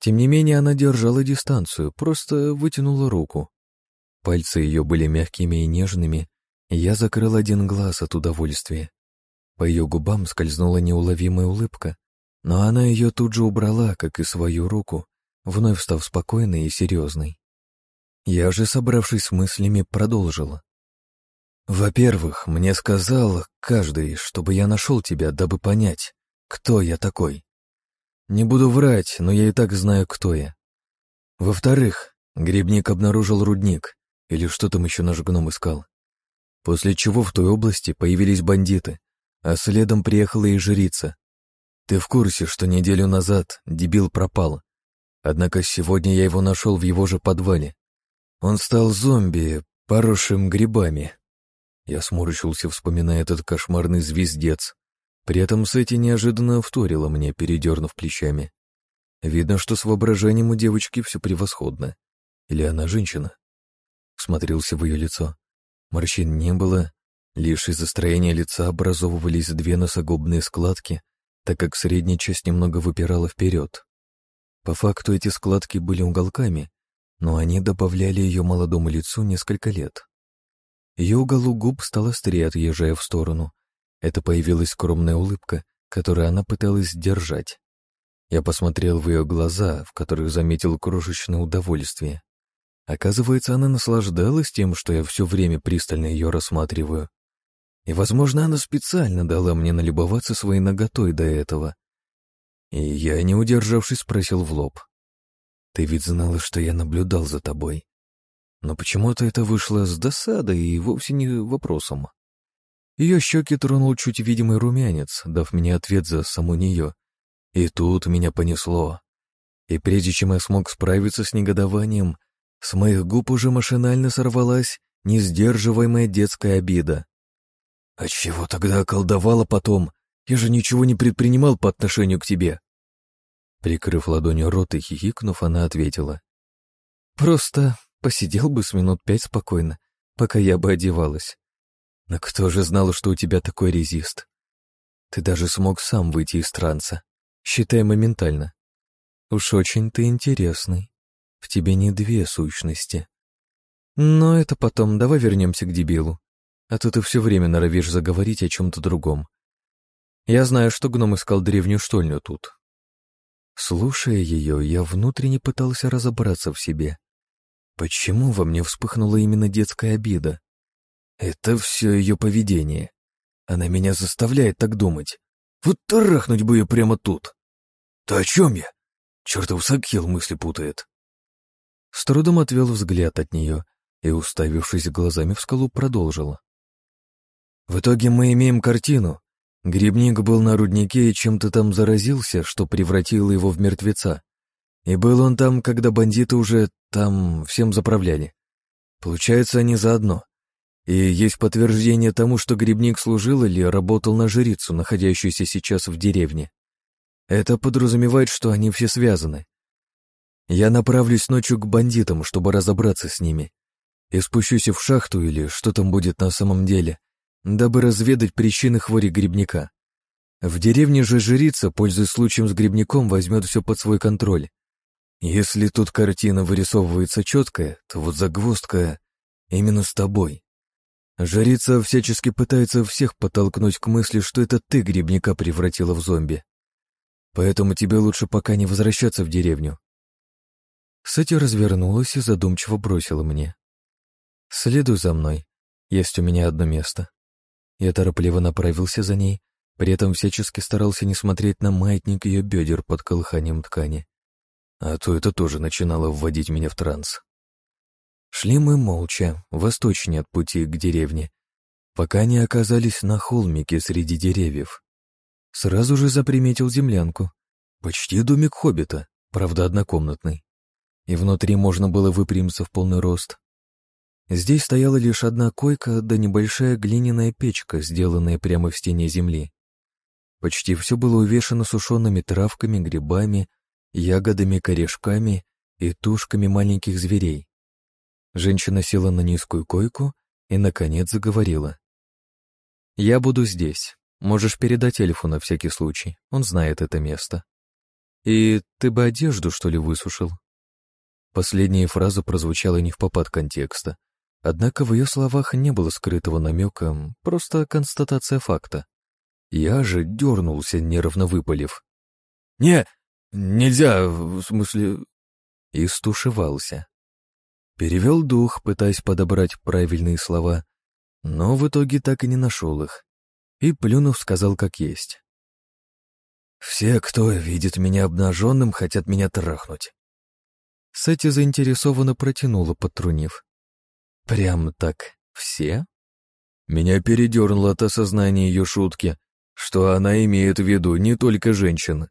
Тем не менее, она держала дистанцию, просто вытянула руку. Пальцы ее были мягкими и нежными, и я закрыл один глаз от удовольствия. По ее губам скользнула неуловимая улыбка, но она ее тут же убрала, как и свою руку, вновь став спокойной и серьезной. Я же, собравшись с мыслями, продолжила. «Во-первых, мне сказал каждый, чтобы я нашел тебя, дабы понять, кто я такой. Не буду врать, но я и так знаю, кто я. Во-вторых, грибник обнаружил рудник, или что там еще наш гном искал. После чего в той области появились бандиты, а следом приехала и жрица. Ты в курсе, что неделю назад дебил пропал, однако сегодня я его нашел в его же подвале. Он стал зомби, поросшим грибами. Я сморщился, вспоминая этот кошмарный звездец. При этом Сэти неожиданно вторила мне, передернув плечами. Видно, что с воображением у девочки все превосходно. Или она женщина? Смотрелся в ее лицо. Морщин не было, лишь из-за строения лица образовывались две носогубные складки, так как средняя часть немного выпирала вперед. По факту эти складки были уголками, но они добавляли ее молодому лицу несколько лет. Ее уголок губ стал острее, отъезжая в сторону. Это появилась скромная улыбка, которую она пыталась держать. Я посмотрел в ее глаза, в которых заметил крошечное удовольствие. Оказывается, она наслаждалась тем, что я все время пристально ее рассматриваю. И, возможно, она специально дала мне налюбоваться своей наготой до этого. И я, не удержавшись, спросил в лоб. Ты ведь знала, что я наблюдал за тобой. Но почему-то это вышло с досадой и вовсе не вопросом. Ее щеки тронул чуть видимый румянец, дав мне ответ за саму нее. И тут меня понесло. И прежде чем я смог справиться с негодованием, с моих губ уже машинально сорвалась несдерживаемая детская обида. «А чего тогда околдовала потом? Я же ничего не предпринимал по отношению к тебе. Прикрыв ладонью рот и хихикнув, она ответила. «Просто посидел бы с минут пять спокойно, пока я бы одевалась. Но кто же знал, что у тебя такой резист? Ты даже смог сам выйти из транса, считай моментально. Уж очень ты интересный. В тебе не две сущности. Но это потом, давай вернемся к дебилу. А то ты все время норовишь заговорить о чем-то другом. Я знаю, что гном искал древнюю штольню тут, Слушая ее, я внутренне пытался разобраться в себе. Почему во мне вспыхнула именно детская обида? Это все ее поведение. Она меня заставляет так думать. Вот трахнуть бы ее прямо тут. Да о чем я? Чертов Сакхил мысли путает. С трудом отвел взгляд от нее и, уставившись глазами в скалу, продолжила. В итоге мы имеем картину, Грибник был на руднике и чем-то там заразился, что превратило его в мертвеца. И был он там, когда бандиты уже там всем заправляли. Получается, они заодно. И есть подтверждение тому, что грибник служил или работал на жрицу, находящуюся сейчас в деревне. Это подразумевает, что они все связаны. Я направлюсь ночью к бандитам, чтобы разобраться с ними. И спущусь в шахту или что там будет на самом деле, дабы разведать причины хвори грибника. В деревне же жрица, пользуясь случаем с грибником, возьмет все под свой контроль. Если тут картина вырисовывается четкая, то вот загвоздка именно с тобой. Жрица всячески пытается всех подтолкнуть к мысли, что это ты грибника превратила в зомби. Поэтому тебе лучше пока не возвращаться в деревню. Сэти развернулась и задумчиво бросила мне. «Следуй за мной. Есть у меня одно место. Я торопливо направился за ней, при этом всячески старался не смотреть на маятник ее бедер под колыханием ткани. А то это тоже начинало вводить меня в транс. Шли мы молча, восточнее от пути к деревне, пока не оказались на холмике среди деревьев. Сразу же заприметил землянку. Почти домик хоббита, правда однокомнатный. И внутри можно было выпрямиться в полный рост, Здесь стояла лишь одна койка да небольшая глиняная печка, сделанная прямо в стене земли. Почти все было увешано сушеными травками, грибами, ягодами, корешками и тушками маленьких зверей. Женщина села на низкую койку и, наконец, заговорила. «Я буду здесь. Можешь передать эльфу на всякий случай. Он знает это место. И ты бы одежду, что ли, высушил?» Последняя фраза прозвучала не в попад контекста, Однако в ее словах не было скрытого намека, просто констатация факта. Я же дернулся, нервно выпалив. «Не, нельзя, в смысле, и стушевался. Перевел дух, пытаясь подобрать правильные слова, но в итоге так и не нашел их, и, плюнув, сказал как есть. «Все, кто видит меня обнаженным, хотят меня трахнуть». Сэти заинтересованно протянула, потрунив. «Прям так все?» Меня передернуло от осознания ее шутки, что она имеет в виду не только женщин,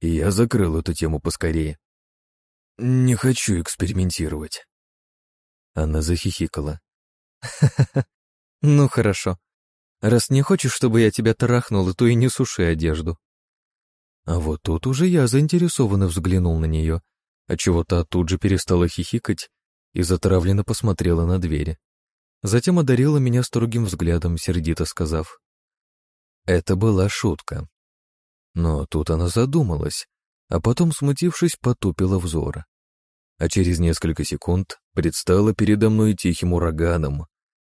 и я закрыл эту тему поскорее. Не хочу экспериментировать. Она захихикала. ну хорошо. Раз не хочешь, чтобы я тебя трахнула, то и не суши одежду. А вот тут уже я заинтересованно взглянул на нее, отчего та тут же перестала хихикать и затравленно посмотрела на двери. Затем одарила меня строгим взглядом, сердито сказав. Это была шутка. Но тут она задумалась, а потом, смутившись, потупила взор а через несколько секунд предстала передо мной тихим ураганом.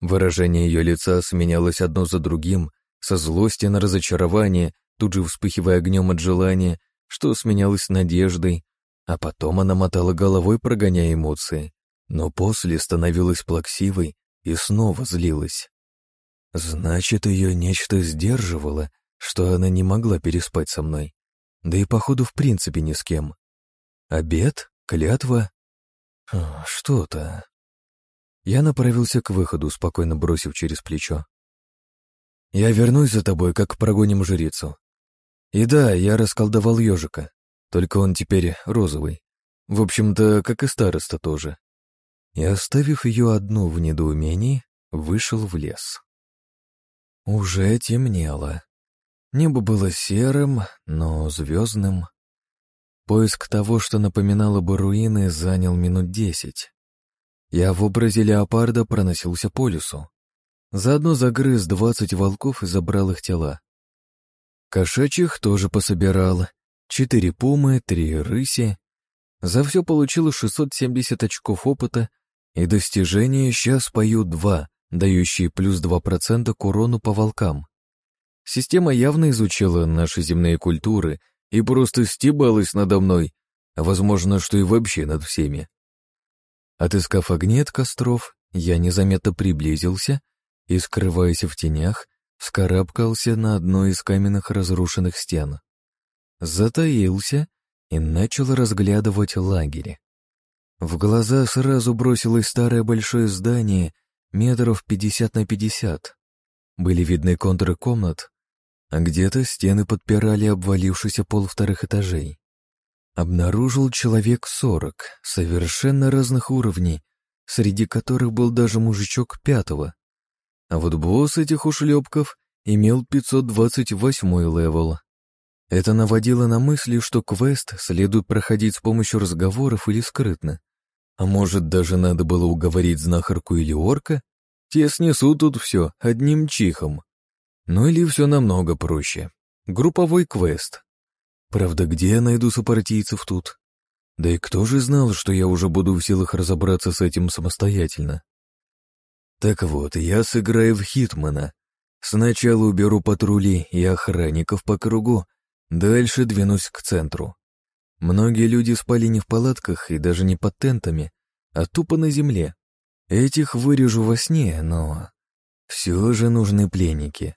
Выражение ее лица сменялось одно за другим, со злости на разочарование, тут же вспыхивая огнем от желания, что сменялось надеждой, а потом она мотала головой, прогоняя эмоции, но после становилась плаксивой и снова злилась. Значит, ее нечто сдерживало, что она не могла переспать со мной, да и, походу, в принципе ни с кем. Обед? Клятва? Что-то. Я направился к выходу, спокойно бросив через плечо. Я вернусь за тобой, как прогоним жрицу. И да, я расколдовал ежика, только он теперь розовый. В общем-то, как и староста тоже. И оставив ее одну в недоумении, вышел в лес. Уже темнело. Небо было серым, но звездным. Поиск того, что напоминало бы руины, занял минут десять. Я в образе леопарда проносился по лесу. Заодно загрыз двадцать волков и забрал их тела. Кошачьих тоже пособирал. Четыре пумы, три рыси. За все получил 670 очков опыта, и достижения сейчас пою два, дающие плюс 2% к урону по волкам. Система явно изучила наши земные культуры и просто стебалась надо мной, возможно, что и вообще над всеми. Отыскав огни от костров, я незаметно приблизился и, скрываясь в тенях, вскарабкался на одной из каменных разрушенных стен. Затаился и начал разглядывать лагерь. В глаза сразу бросилось старое большое здание метров пятьдесят на пятьдесят. Были видны контуры комнат, а где-то стены подпирали обвалившийся пол вторых этажей. Обнаружил человек сорок, совершенно разных уровней, среди которых был даже мужичок пятого. А вот босс этих ушлепков имел 528 level. Это наводило на мысли, что квест следует проходить с помощью разговоров или скрытно. А может, даже надо было уговорить знахарку или орка? Те снесут тут все одним чихом. Ну или все намного проще. Групповой квест. Правда, где я найду сопартийцев тут? Да и кто же знал, что я уже буду в силах разобраться с этим самостоятельно? Так вот, я сыграю в Хитмана. Сначала уберу патрули и охранников по кругу, дальше двинусь к центру. Многие люди спали не в палатках и даже не под тентами, а тупо на земле. Этих вырежу во сне, но... Все же нужны пленники.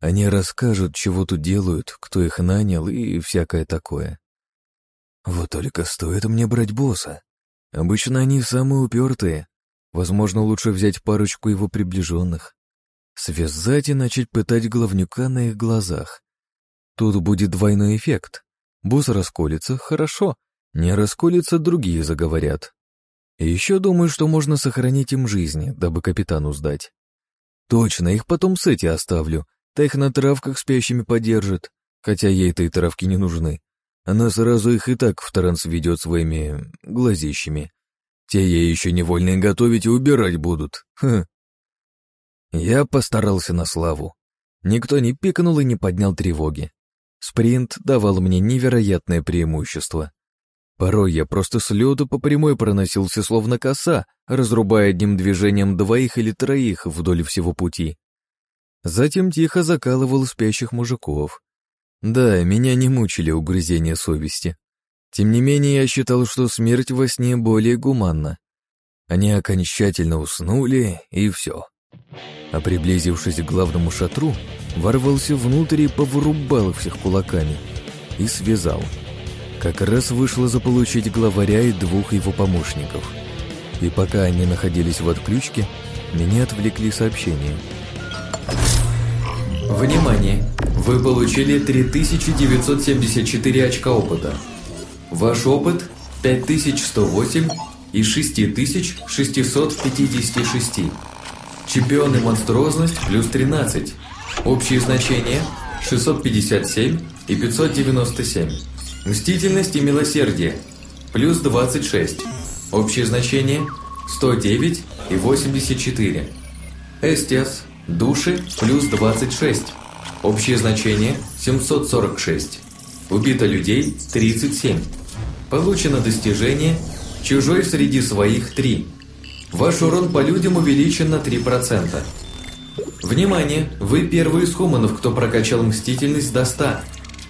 Они расскажут, чего тут делают, кто их нанял и всякое такое. Вот только стоит мне брать босса. Обычно они самые упертые. Возможно, лучше взять парочку его приближенных. Связать и начать пытать главнюка на их глазах. Тут будет двойной эффект. Босс расколется, хорошо. Не расколется, другие заговорят. И еще думаю, что можно сохранить им жизни, дабы капитану сдать. Точно, их потом с эти оставлю, Та их на травках спящими подержит, хотя ей-то и травки не нужны. Она сразу их и так в транс ведет своими глазищами. Те ей еще невольно готовить и убирать будут. Хм. Я постарался на славу. Никто не пикнул и не поднял тревоги. Спринт давал мне невероятное преимущество. Порой я просто с лёду по прямой проносился словно коса, разрубая одним движением двоих или троих вдоль всего пути. Затем тихо закалывал спящих мужиков. Да, меня не мучили угрызения совести. Тем не менее, я считал, что смерть во сне более гуманна. Они окончательно уснули, и все. А приблизившись к главному шатру, ворвался внутрь и повырубал всех кулаками. И связал. Как раз вышло заполучить главаря и двух его помощников. И пока они находились в отключке, меня отвлекли сообщения. Внимание! Вы получили 3974 очка опыта. Ваш опыт 5108 из 6656. Чемпионы монструозность плюс 13. Общие значения 657 и 597. Мстительность и милосердие плюс 26. Общее значение 109 и 84. Эстес. Души плюс 26. Общее значение 746. Убито людей 37. Получено достижение «Чужой среди своих 3». Ваш урон по людям увеличен на 3%. Внимание! Вы первый из хуманов, кто прокачал мстительность до 100.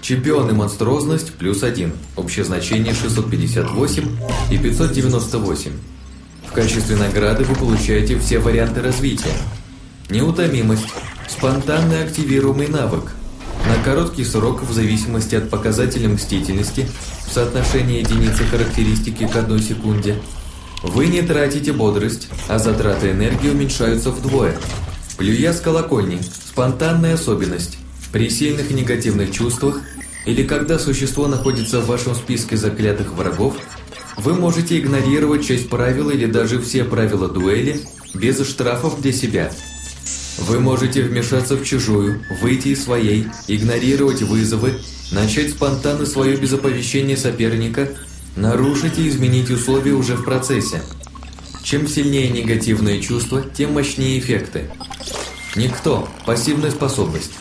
Чемпион и монструозность плюс 1. Общее значение 658 и 598. В качестве награды вы получаете все варианты развития. Неутомимость. Спонтанный активируемый навык. На короткий срок, в зависимости от показателя мстительности, в соотношении единицы характеристики к одной секунде, вы не тратите бодрость, а затраты энергии уменьшаются вдвое. Плюя с колокольни. Спонтанная особенность. При сильных негативных чувствах или когда существо находится в вашем списке заклятых врагов, вы можете игнорировать часть правил или даже все правила дуэли без штрафов для себя – вы можете вмешаться в чужую, выйти из своей, игнорировать вызовы, начать спонтанно свое без оповещения соперника, нарушить и изменить условия уже в процессе. Чем сильнее негативные чувства, тем мощнее эффекты. Никто – пассивная способность.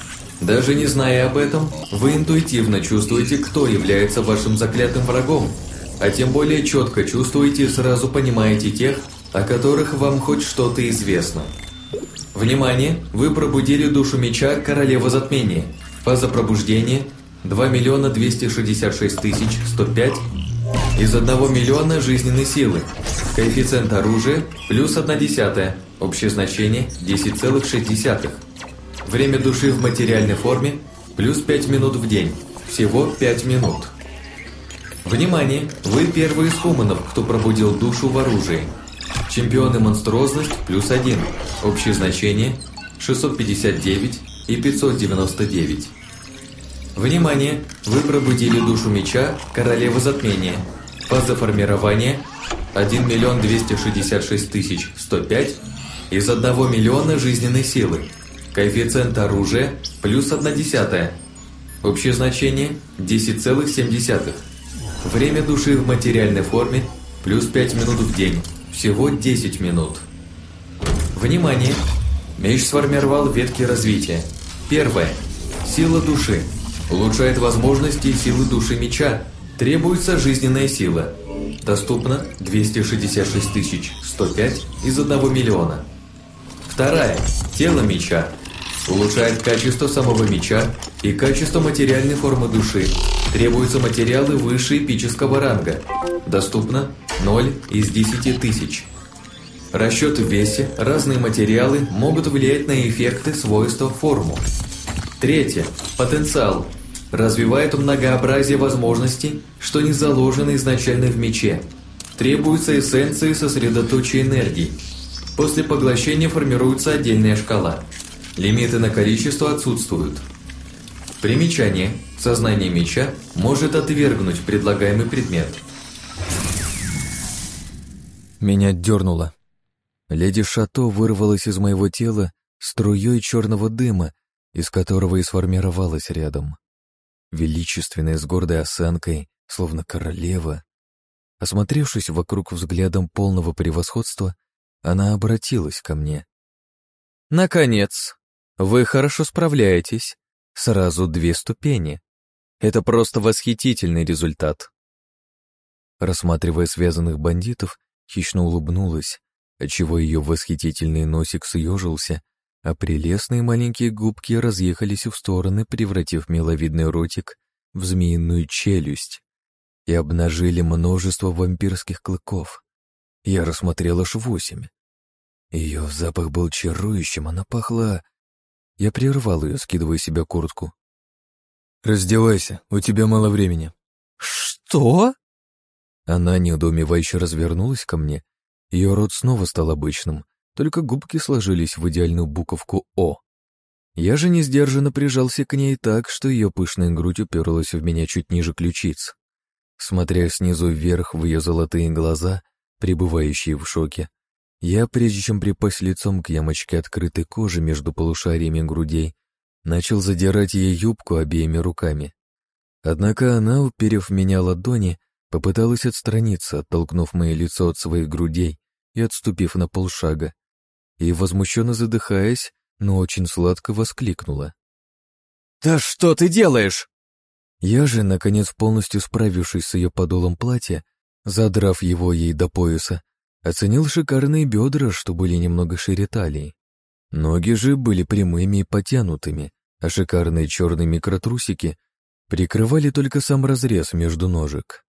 Даже не зная об этом, вы интуитивно чувствуете, кто является вашим заклятым врагом, а тем более четко чувствуете и сразу понимаете тех, о которых вам хоть что-то известно. Внимание! Вы пробудили душу меча Королева Затмения. Фаза пробуждения 2 миллиона 266 тысяч 105 из 1 миллиона жизненной силы. Коэффициент оружия плюс 1 десятая. Общее значение 10,6. Время души в материальной форме плюс 5 минут в день. Всего 5 минут. Внимание! Вы первый из хуманов, кто пробудил душу в оружии. Чемпионы монструозность плюс 1. Общее значение 659 и 599. Внимание! Вы пробудили душу меча Королевы Затмения. Фаза формирования 1 миллион 266 тысяч 105 из 1 миллиона жизненной силы. Коэффициент оружия плюс 1 десятая. Общее значение 10,7. Время души в материальной форме плюс 5 минут в день. Всего 10 минут. Внимание! Меч сформировал ветки развития. Первое. Сила души. Улучшает возможности и силы души меча. Требуется жизненная сила. Доступно 266 105 из 1 миллиона. Вторая. Тело меча. Улучшает качество самого меча и качество материальной формы души. Требуются материалы выше эпического ранга. Доступно 0 из 10 тысяч. Расчет в весе, разные материалы могут влиять на эффекты, свойства, форму. Третье. Потенциал. Развивает многообразие возможностей, что не заложено изначально в мече. Требуются эссенции сосредоточия энергии. После поглощения формируется отдельная шкала. Лимиты на количество отсутствуют. Примечание. Сознание меча может отвергнуть предлагаемый предмет – меня дернуло. Леди Шато вырвалась из моего тела струей черного дыма, из которого и сформировалась рядом. Величественная, с гордой осанкой, словно королева. Осмотревшись вокруг взглядом полного превосходства, она обратилась ко мне. «Наконец! Вы хорошо справляетесь. Сразу две ступени. Это просто восхитительный результат». Рассматривая связанных бандитов, хищно улыбнулась, отчего ее восхитительный носик съежился, а прелестные маленькие губки разъехались в стороны, превратив миловидный ротик в змеиную челюсть. и обнажили множество вампирских клыков. Я рассмотрел аж восемь. Ее запах был чарующим, она пахла... Я прервал ее, скидывая себе куртку. «Раздевайся, у тебя мало времени». «Что?» Она неудоумевающе развернулась ко мне. Ее рот снова стал обычным, только губки сложились в идеальную буковку «О». Я же не сдержанно прижался к ней так, что ее пышная грудь уперлась в меня чуть ниже ключиц. Смотря снизу вверх в ее золотые глаза, пребывающие в шоке, я, прежде чем припасть лицом к ямочке открытой кожи между полушариями грудей, начал задирать ей юбку обеими руками. Однако она, уперев меня ладони, попыталась отстраниться, оттолкнув мое лицо от своих грудей и отступив на полшага, и, возмущенно задыхаясь, но очень сладко воскликнула. «Да что ты делаешь?» Я же, наконец, полностью справившись с ее подолом платья, задрав его ей до пояса, оценил шикарные бедра, что были немного шире талии. Ноги же были прямыми и потянутыми, а шикарные черные микротрусики прикрывали только сам разрез между ножек.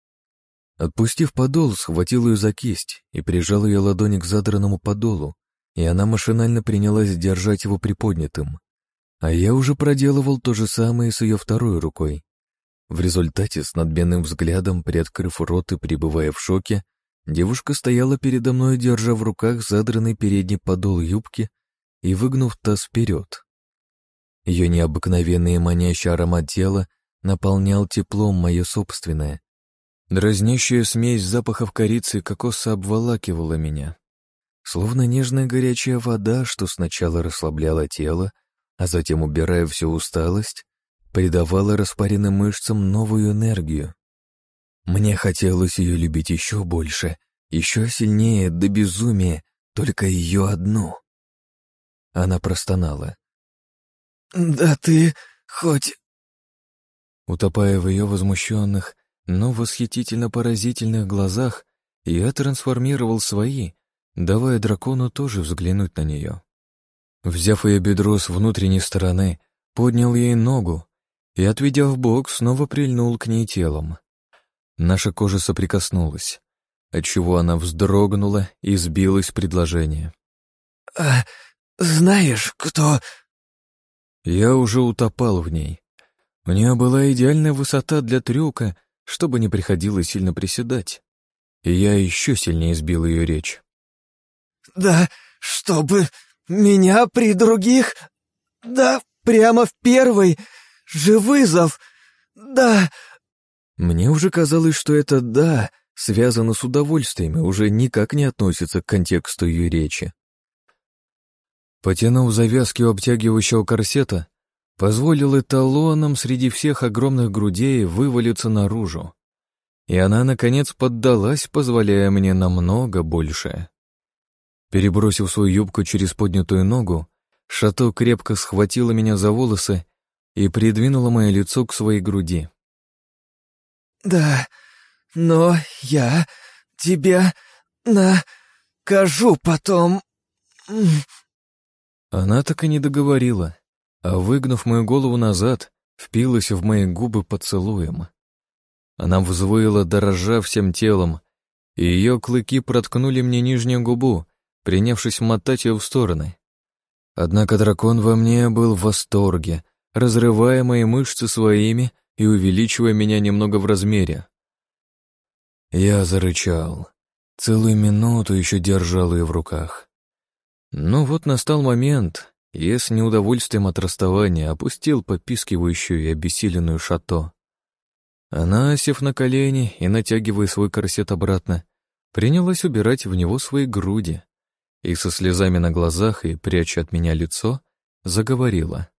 Отпустив подол, схватил ее за кисть и прижал ее ладони к задранному подолу, и она машинально принялась держать его приподнятым. А я уже проделывал то же самое с ее второй рукой. В результате, с надменным взглядом, приоткрыв рот и пребывая в шоке, девушка стояла передо мной, держа в руках задранный передний подол юбки и выгнув таз вперед. Ее необыкновенный манящий аромат тела наполнял теплом мое собственное. Дразнящая смесь запахов корицы и кокоса обволакивала меня, Словно нежная горячая вода, что сначала расслабляла тело, а затем, убирая всю усталость, придавала распаренным мышцам новую энергию. Мне хотелось ее любить еще больше, еще сильнее, до безумия, только ее одну. Она простонала. «Да ты хоть...» Утопая в ее возмущенных, но восхитительно поразительных глазах, я трансформировал свои, давая дракону тоже взглянуть на нее. Взяв ее бедро с внутренней стороны, поднял ей ногу и, отведя в бок, снова прильнул к ней телом. Наша кожа соприкоснулась, отчего она вздрогнула и сбилась предложение. «А, знаешь, кто...» Я уже утопал в ней. У нее была идеальная высота для трюка, чтобы не приходилось сильно приседать. И я еще сильнее сбил ее речь. Да, чтобы меня при других... Да, прямо в первый же вызов. Да. Мне уже казалось, что это «да» связано с удовольствием и уже никак не относится к контексту ее речи. Потянув завязки у обтягивающего корсета, позволил эталонам среди всех огромных грудей вывалиться наружу. И она, наконец, поддалась, позволяя мне намного больше. Перебросив свою юбку через поднятую ногу, Шато крепко схватила меня за волосы и придвинула мое лицо к своей груди. «Да, но я тебя накажу потом...» Она так и не договорила, а, выгнув мою голову назад, впилась в мои губы поцелуем. Она взвыла, дорожа всем телом, и ее клыки проткнули мне нижнюю губу, принявшись мотать ее в стороны. Однако дракон во мне был в восторге, разрывая мои мышцы своими и увеличивая меня немного в размере. Я зарычал. Целую минуту еще держал ее в руках. Ну вот настал момент, и с неудовольствием от расставания опустил попискивающую и обессиленную шато. Она, сев на колени и натягивая свой корсет обратно, принялась убирать в него свои груди и со слезами на глазах и пряча от меня лицо, заговорила.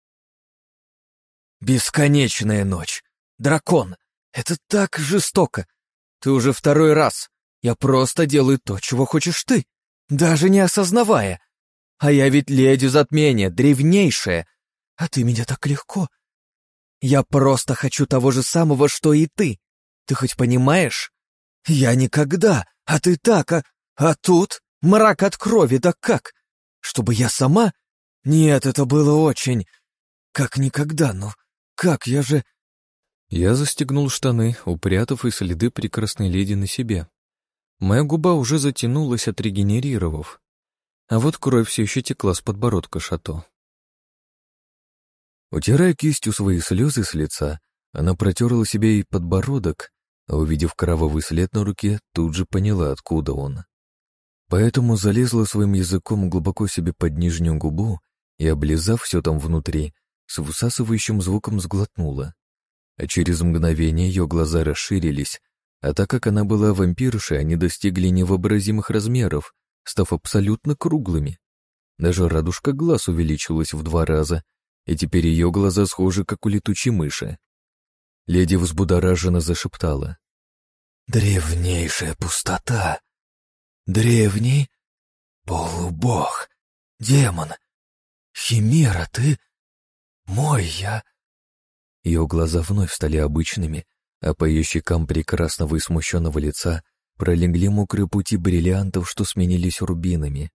«Бесконечная ночь! Дракон! Это так жестоко! Ты уже второй раз! Я просто делаю то, чего хочешь ты, даже не осознавая! А я ведь леди затмения, древнейшая, а ты меня так легко! Я просто хочу того же самого, что и ты! Ты хоть понимаешь? Я никогда, а ты так, а, а тут...» Мрак от крови, да как? Чтобы я сама? Нет, это было очень... Как никогда, ну как, я же... Я застегнул штаны, упрятав и следы прекрасной леди на себе. Моя губа уже затянулась, отрегенерировав. А вот кровь все еще текла с подбородка шато. Утирая кистью свои слезы с лица, она протерла себе и подбородок, а увидев кровавый след на руке, тут же поняла, откуда он. Поэтому залезла своим языком глубоко себе под нижнюю губу и, облизав все там внутри, с высасывающим звуком сглотнула. А через мгновение ее глаза расширились, а так как она была вампиршей, они достигли невообразимых размеров, став абсолютно круглыми. Даже радужка глаз увеличилась в два раза, и теперь ее глаза схожи, как у летучей мыши. Леди взбудораженно зашептала. «Древнейшая пустота! Древний полубог, демон, химера, ты мой я...» Ее глаза вновь стали обычными, а по ее щекам прекрасного и смущенного лица пролегли мокрые пути бриллиантов, что сменились рубинами.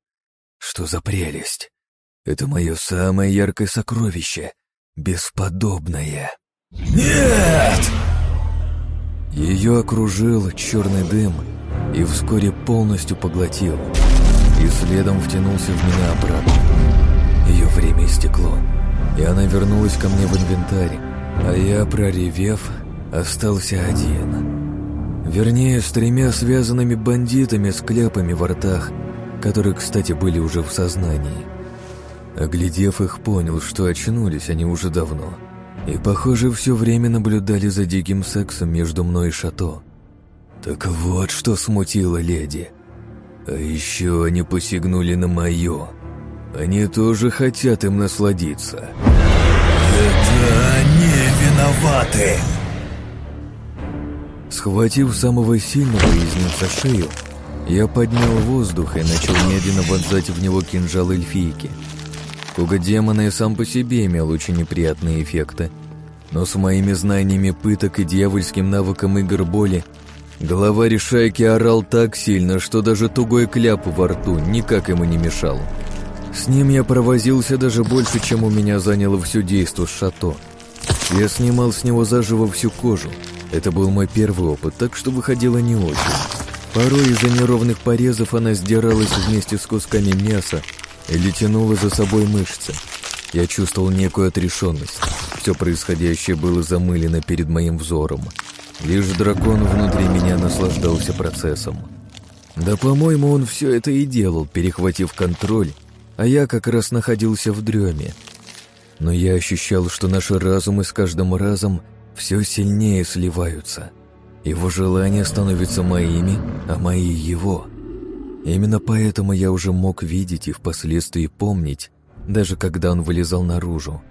«Что за прелесть! Это мое самое яркое сокровище, бесподобное!» «Нет!» Ее окружил черный дым и вскоре полностью поглотил, и следом втянулся в меня обратно. Ее время истекло, и она вернулась ко мне в инвентарь, а я, проревев, остался один. Вернее, с тремя связанными бандитами с кляпами во ртах, которые, кстати, были уже в сознании. Оглядев их, понял, что очнулись они уже давно — и, похоже, все время наблюдали за диким сексом между мной и Шато. Так вот, что смутило леди. А еще они посягнули на мое. Они тоже хотят им насладиться. Это они виноваты! Схватив самого сильного из них за шею, я поднял воздух и начал медленно вонзать в него кинжал эльфийки — Куга демона и сам по себе имел очень неприятные эффекты, но с моими знаниями пыток и дьявольским навыком игр боли голова решайки орал так сильно, что даже тугой кляп во рту никак ему не мешал. С ним я провозился даже больше, чем у меня заняло все действо с шато. Я снимал с него заживо всю кожу. Это был мой первый опыт, так что выходило не очень. Порой из-за неровных порезов она сдиралась вместе с кусками мяса, или тянуло за собой мышцы. Я чувствовал некую отрешенность. Все происходящее было замылено перед моим взором. Лишь дракон внутри меня наслаждался процессом. Да, по-моему, он все это и делал, перехватив контроль, а я как раз находился в дреме. Но я ощущал, что наши разумы с каждым разом все сильнее сливаются. Его желания становятся моими, а мои — его. Именно поэтому я уже мог видеть и впоследствии помнить, даже когда он вылезал наружу.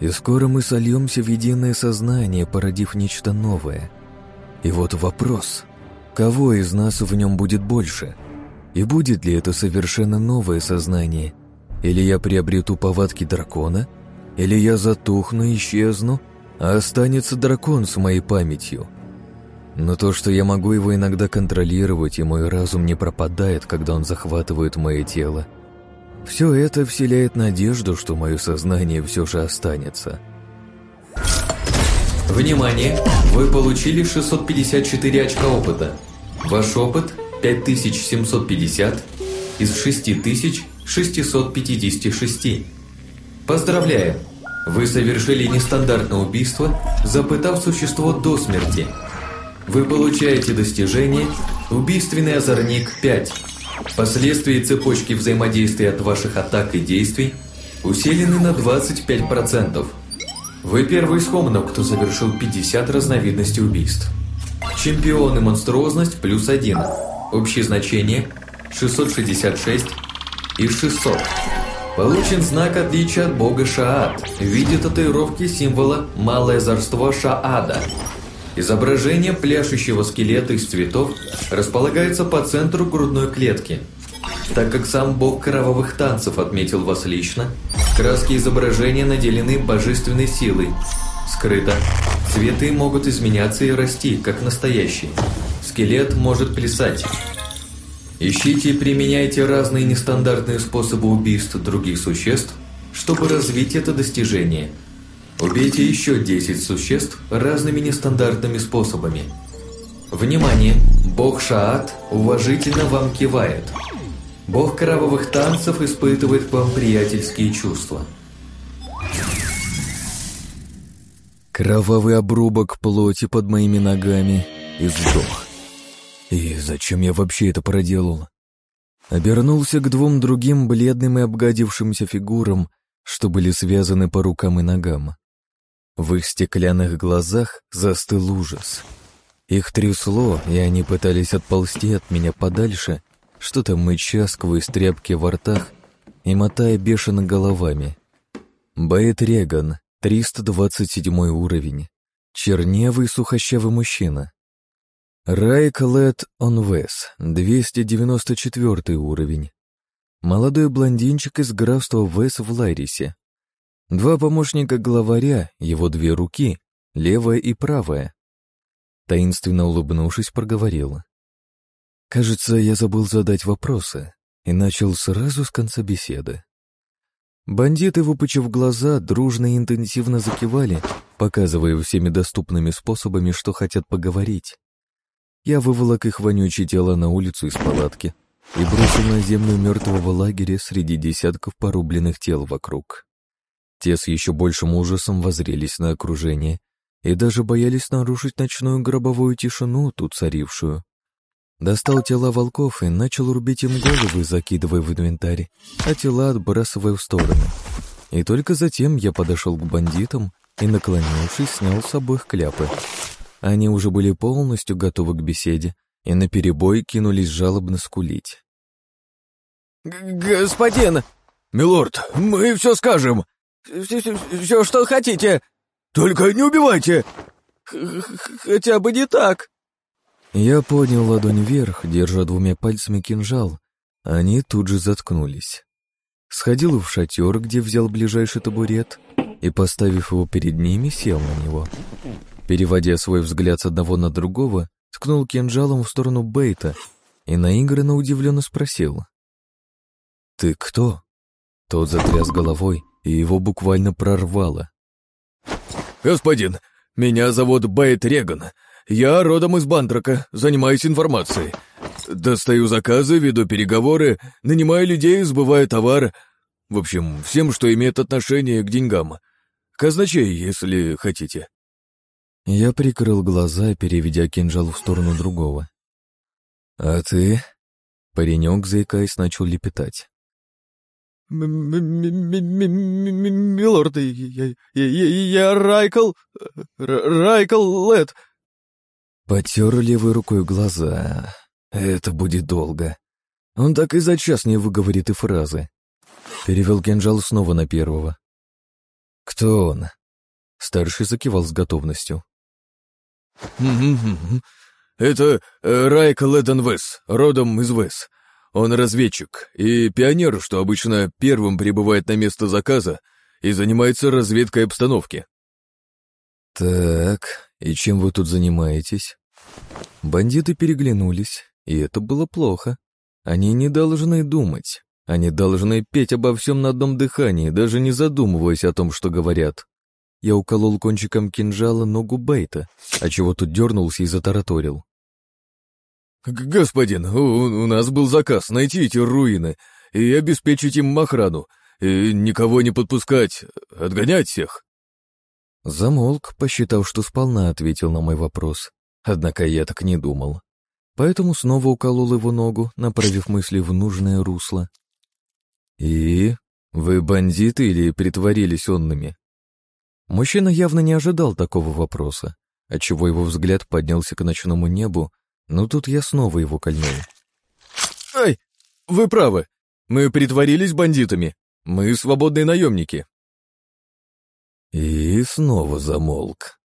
И скоро мы сольемся в единое сознание, породив нечто новое. И вот вопрос, кого из нас в нем будет больше? И будет ли это совершенно новое сознание? Или я приобрету повадки дракона? Или я затухну исчезну, а останется дракон с моей памятью? Но то, что я могу его иногда контролировать, и мой разум не пропадает, когда он захватывает мое тело, все это вселяет надежду, что мое сознание все же останется. Внимание! Вы получили 654 очка опыта. Ваш опыт 5750 из 6656. Поздравляем! Вы совершили нестандартное убийство, запытав существо до смерти – вы получаете достижение «Убийственный озорник 5». Последствия цепочки взаимодействия от ваших атак и действий усилены на 25%. Вы первый из хомнов, кто совершил 50 разновидностей убийств. Чемпион и монструозность плюс 1. Общее значение 666 и 600. Получен знак отличия от бога Шаат в виде татуировки символа «Малое зорство Шаада». Изображение пляшущего скелета из цветов располагается по центру грудной клетки. Так как сам бог кровавых танцев отметил вас лично, краски изображения наделены божественной силой. Скрыто. Цветы могут изменяться и расти, как настоящие. Скелет может плясать. Ищите и применяйте разные нестандартные способы убийств других существ, чтобы развить это достижение – Убейте еще 10 существ разными нестандартными способами. Внимание! Бог Шаат уважительно вам кивает. Бог кровавых танцев испытывает к вам приятельские чувства. Кровавый обрубок плоти под моими ногами и сдох. И зачем я вообще это проделал? Обернулся к двум другим бледным и обгадившимся фигурам, что были связаны по рукам и ногам. В их стеклянных глазах застыл ужас. Их трясло, и они пытались отползти от меня подальше, что-то мыча сквозь тряпки во ртах и мотая бешено головами. Бэйт Реган, 327 уровень. Черневый сухощавый мужчина. Райк Лет Онвес, 294 уровень. Молодой блондинчик из графства Вес в Лайрисе, Два помощника главаря, его две руки, левая и правая. Таинственно улыбнувшись, проговорила. Кажется, я забыл задать вопросы и начал сразу с конца беседы. Бандиты, выпучив глаза, дружно и интенсивно закивали, показывая всеми доступными способами, что хотят поговорить. Я выволок их вонючие тела на улицу из палатки и бросил на землю мертвого лагеря среди десятков порубленных тел вокруг. Те с еще большим ужасом возрелись на окружение и даже боялись нарушить ночную гробовую тишину, тут царившую. Достал тела волков и начал рубить им головы, закидывая в инвентарь, а тела отбрасывая в стороны. И только затем я подошел к бандитам и, наклонившись, снял с обоих кляпы. Они уже были полностью готовы к беседе и наперебой кинулись жалобно скулить. «Господин!» «Милорд, мы все скажем!» Все, что хотите. Только не убивайте. Хотя бы не так. Я поднял ладонь вверх, держа двумя пальцами кинжал. Они тут же заткнулись. Сходил в шатер, где взял ближайший табурет, и, поставив его перед ними, сел на него. Переводя свой взгляд с одного на другого, ткнул кинжалом в сторону Бейта и наигранно удивленно спросил. «Ты кто?» Тот затряс головой, и его буквально прорвало. «Господин, меня зовут Бейт Реган. Я родом из Бандрака, занимаюсь информацией. Достаю заказы, веду переговоры, нанимаю людей, сбываю товар. В общем, всем, что имеет отношение к деньгам. Казначей, если хотите». Я прикрыл глаза, переведя кинжал в сторону другого. «А ты?» Паренек, заикаясь, начал лепетать. «Милорд, я, Райкл... Райкл Лед...» Потер левой рукой глаза. Это будет долго. Он так и за час не выговорит и фразы. Перевел кинжал снова на первого. «Кто он?» Старший закивал с готовностью. «Это Райкл Леден Вес, родом из Вес. Он разведчик и пионер, что обычно первым прибывает на место заказа и занимается разведкой обстановки. Так, и чем вы тут занимаетесь? Бандиты переглянулись, и это было плохо. Они не должны думать. Они должны петь обо всем на одном дыхании, даже не задумываясь о том, что говорят. Я уколол кончиком кинжала ногу Бейта, а чего тут дернулся и затараторил. «Господин, у, у нас был заказ найти эти руины и обеспечить им охрану, и никого не подпускать, отгонять всех». Замолк, посчитав, что сполна ответил на мой вопрос. Однако я так не думал. Поэтому снова уколол его ногу, направив мысли в нужное русло. «И? Вы бандиты или притворились онными?» Мужчина явно не ожидал такого вопроса, отчего его взгляд поднялся к ночному небу но тут я снова его кольнул. «Ай, вы правы. Мы притворились бандитами. Мы свободные наемники». И снова замолк.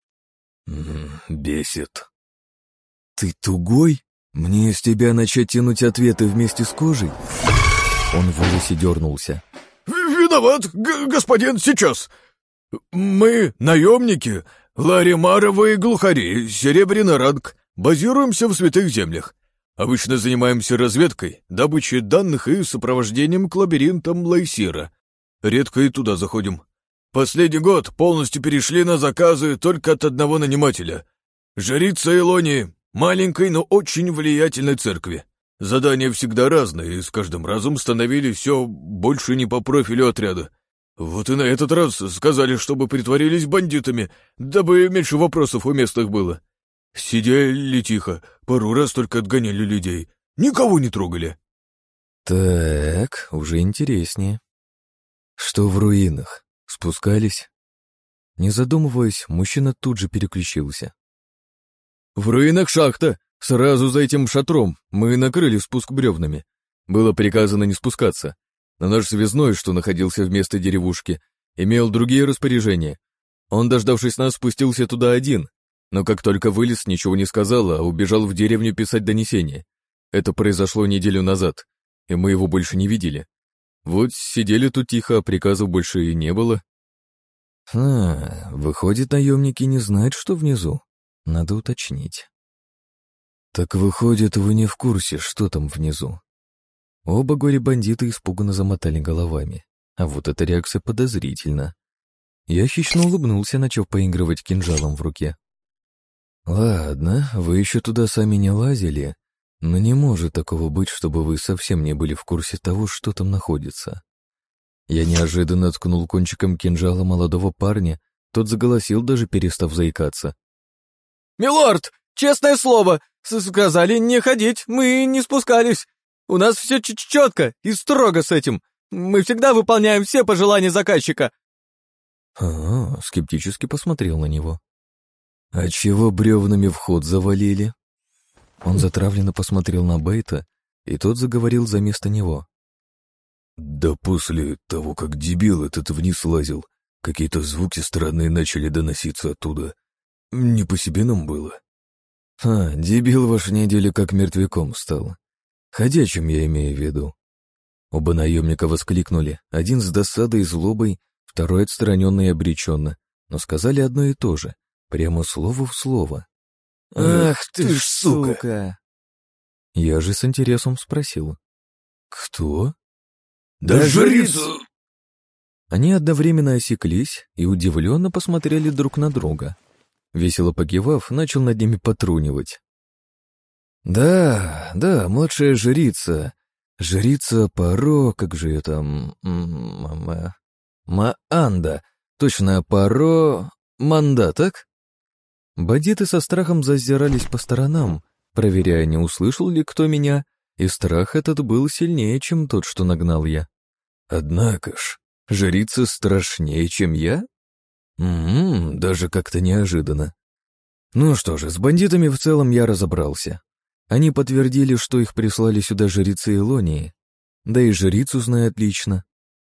Бесит. «Ты тугой? Мне из тебя начать тянуть ответы вместе с кожей?» Он в ужасе дернулся. «Виноват, господин, сейчас. Мы наемники, ларимаровые глухари, серебряный ранг. Базируемся в святых землях. Обычно занимаемся разведкой, добычей данных и сопровождением к лабиринтам Лайсира. Редко и туда заходим. Последний год полностью перешли на заказы только от одного нанимателя. Жрица Илонии, маленькой, но очень влиятельной церкви. Задания всегда разные, и с каждым разом становились все больше не по профилю отряда. Вот и на этот раз сказали, чтобы притворились бандитами, дабы меньше вопросов у местных было. Сидели тихо, пару раз только отгоняли людей, никого не трогали. Так, уже интереснее. Что в руинах? Спускались? Не задумываясь, мужчина тут же переключился. В руинах шахта, сразу за этим шатром, мы накрыли спуск бревнами. Было приказано не спускаться, но наш связной, что находился вместо деревушки, имел другие распоряжения. Он, дождавшись нас, спустился туда один, но как только вылез, ничего не сказал, а убежал в деревню писать донесение. Это произошло неделю назад, и мы его больше не видели. Вот сидели тут тихо, а приказов больше и не было. А, выходит, наемники не знают, что внизу. Надо уточнить. Так выходит, вы не в курсе, что там внизу. Оба горе-бандита испуганно замотали головами. А вот эта реакция подозрительна. Я хищно улыбнулся, начав поигрывать кинжалом в руке. «Ладно, вы еще туда сами не лазили, но не может такого быть, чтобы вы совсем не были в курсе того, что там находится». Я неожиданно ткнул кончиком кинжала молодого парня, тот заголосил, даже перестав заикаться. «Милорд, честное слово, сказали не ходить, мы не спускались. У нас все четко и строго с этим. Мы всегда выполняем все пожелания заказчика». А, скептически посмотрел на него. «А чего бревнами вход завалили?» Он затравленно посмотрел на Бейта, и тот заговорил за место него. «Да после того, как дебил этот вниз лазил, какие-то звуки странные начали доноситься оттуда. Не по себе нам было». «А, дебил ваш неделю как мертвяком стал. Ходячим я имею в виду. Оба наемника воскликнули, один с досадой и злобой, второй отстраненно и обреченно, но сказали одно и то же, прямо слово в слово. «Ах ты ж сука!» Я же с интересом спросил. «Кто?» «Да жрицу!» Они одновременно осеклись и удивленно посмотрели друг на друга. Весело погивав, начал над ними потрунивать. «Да, да, младшая жрица. Жрица Паро, как же ее там... Ма... Маанда. Точно, Паро... Манда, так?» Бандиты со страхом зазирались по сторонам, проверяя, не услышал ли кто меня, и страх этот был сильнее, чем тот, что нагнал я. Однако ж, жрица страшнее, чем я? Ммм, даже как-то неожиданно. Ну что же, с бандитами в целом я разобрался. Они подтвердили, что их прислали сюда жрицы Илонии. Да и жрицу знают лично.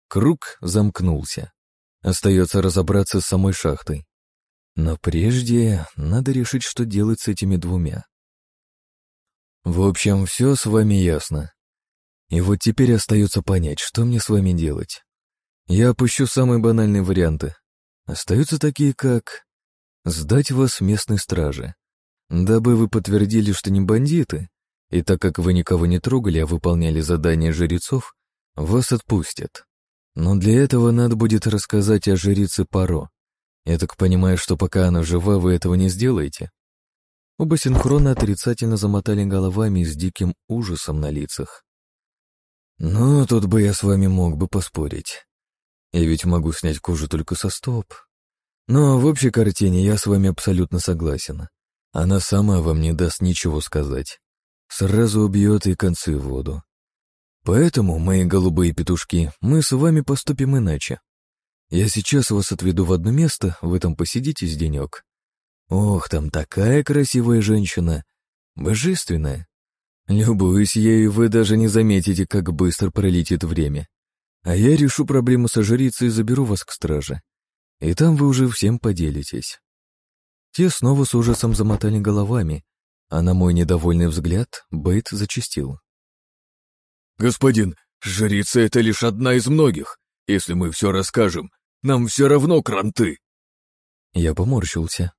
Круг замкнулся. Остается разобраться с самой шахтой. Но прежде надо решить, что делать с этими двумя. В общем, все с вами ясно. И вот теперь остается понять, что мне с вами делать. Я опущу самые банальные варианты. Остаются такие, как сдать вас местной страже дабы вы подтвердили, что не бандиты, и так как вы никого не трогали, а выполняли задания жрецов, вас отпустят. Но для этого надо будет рассказать о жрице Паро. Я так понимаю, что пока она жива, вы этого не сделаете. Оба синхронно отрицательно замотали головами с диким ужасом на лицах. Ну, тут бы я с вами мог бы поспорить. Я ведь могу снять кожу только со стоп. Но в общей картине я с вами абсолютно согласен. Она сама вам не даст ничего сказать. Сразу убьет и концы в воду. Поэтому, мои голубые петушки, мы с вами поступим иначе. Я сейчас вас отведу в одно место, вы там посидите с денек. Ох, там такая красивая женщина, божественная. Любуюсь ею, вы даже не заметите, как быстро пролетит время. А я решу проблему со жрицей и заберу вас к страже. И там вы уже всем поделитесь. Те снова с ужасом замотали головами, а на мой недовольный взгляд Бейт зачастил. «Господин, жрица — это лишь одна из многих. Если мы все расскажем, нам все равно кранты». Я поморщился.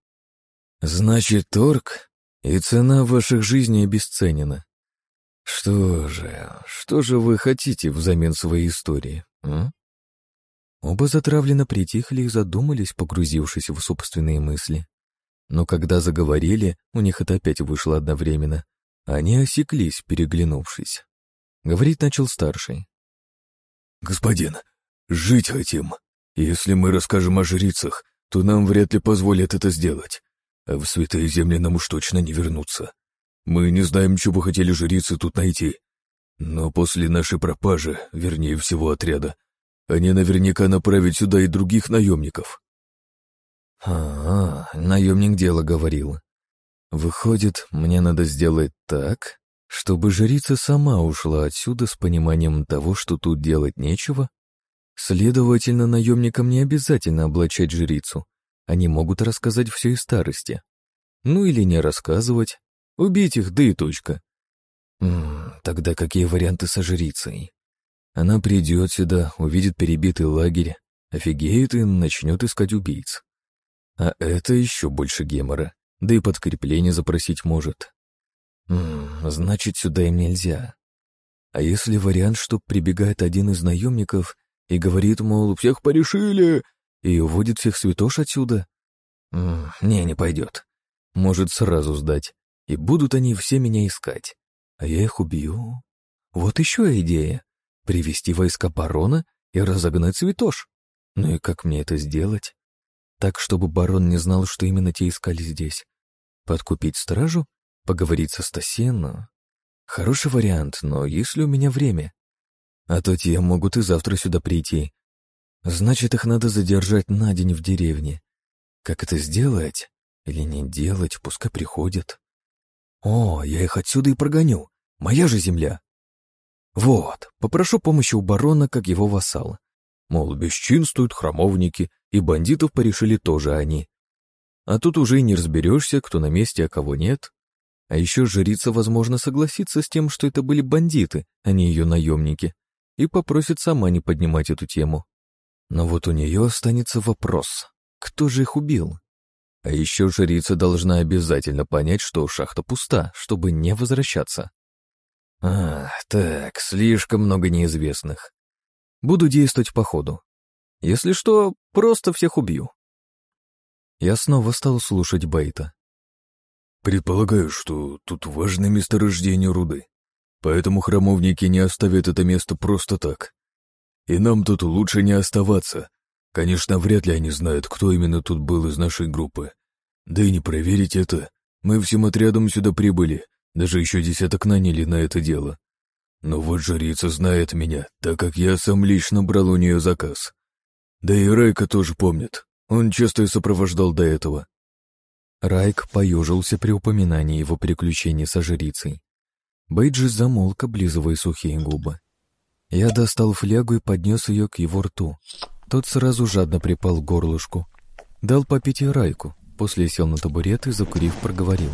«Значит, торг и цена ваших жизней обесценена. Что же, что же вы хотите взамен своей истории, а?» Оба затравленно притихли и задумались, погрузившись в собственные мысли. Но когда заговорили, у них это опять вышло одновременно. Они осеклись, переглянувшись. Говорить начал старший. «Господин, жить хотим. Если мы расскажем о жрицах, то нам вряд ли позволят это сделать. А в святые земли нам уж точно не вернуться. Мы не знаем, чего хотели жрицы тут найти. Но после нашей пропажи, вернее всего отряда, они наверняка направят сюда и других наемников. А, -а наемник дело говорил. Выходит, мне надо сделать так, чтобы жрица сама ушла отсюда с пониманием того, что тут делать нечего? Следовательно, наемникам не обязательно облачать жрицу. Они могут рассказать все из старости. Ну или не рассказывать. Убить их, да и точка. М -м, тогда какие варианты со жрицей? Она придет сюда, увидит перебитый лагерь, офигеет и начнет искать убийц. А это еще больше гемора, да и подкрепление запросить может. М значит, сюда им нельзя. А если вариант, что прибегает один из наемников и говорит, мол, всех порешили, и уводит всех святош отсюда? М не, не пойдет. Может сразу сдать, и будут они все меня искать. А я их убью. Вот еще идея. Привести войска барона и разогнать святош. Ну и как мне это сделать? Так, чтобы барон не знал, что именно те искали здесь. Подкупить стражу? Поговорить со Стасену? Хороший вариант, но есть ли у меня время? А то те могут и завтра сюда прийти. Значит, их надо задержать на день в деревне. Как это сделать? Или не делать, пускай приходят. О, я их отсюда и прогоню. Моя же земля. Вот, попрошу помощи у барона, как его вассала. Мол, бесчинствуют храмовники, и бандитов порешили тоже они. А тут уже и не разберешься, кто на месте, а кого нет. А еще жрица, возможно, согласится с тем, что это были бандиты, а не ее наемники, и попросит сама не поднимать эту тему. Но вот у нее останется вопрос, кто же их убил? А еще жрица должна обязательно понять, что шахта пуста, чтобы не возвращаться. А, так, слишком много неизвестных. Буду действовать по ходу. Если что, просто всех убью. Я снова стал слушать Бейта. Предполагаю, что тут важное месторождение руды, поэтому храмовники не оставят это место просто так. И нам тут лучше не оставаться. Конечно, вряд ли они знают, кто именно тут был из нашей группы. Да и не проверить это. Мы всем отрядом сюда прибыли, даже еще десяток наняли на это дело. Но вот жрица знает меня, так как я сам лично брал у нее заказ. Да и Райка тоже помнит. Он часто и сопровождал до этого. Райк поежился при упоминании его приключений со жрицей. Бейджи замолк, облизывая сухие губы. Я достал флягу и поднес ее к его рту. Тот сразу жадно припал к горлышку. Дал попить и Райку, после сел на табурет и, закурив, проговорил.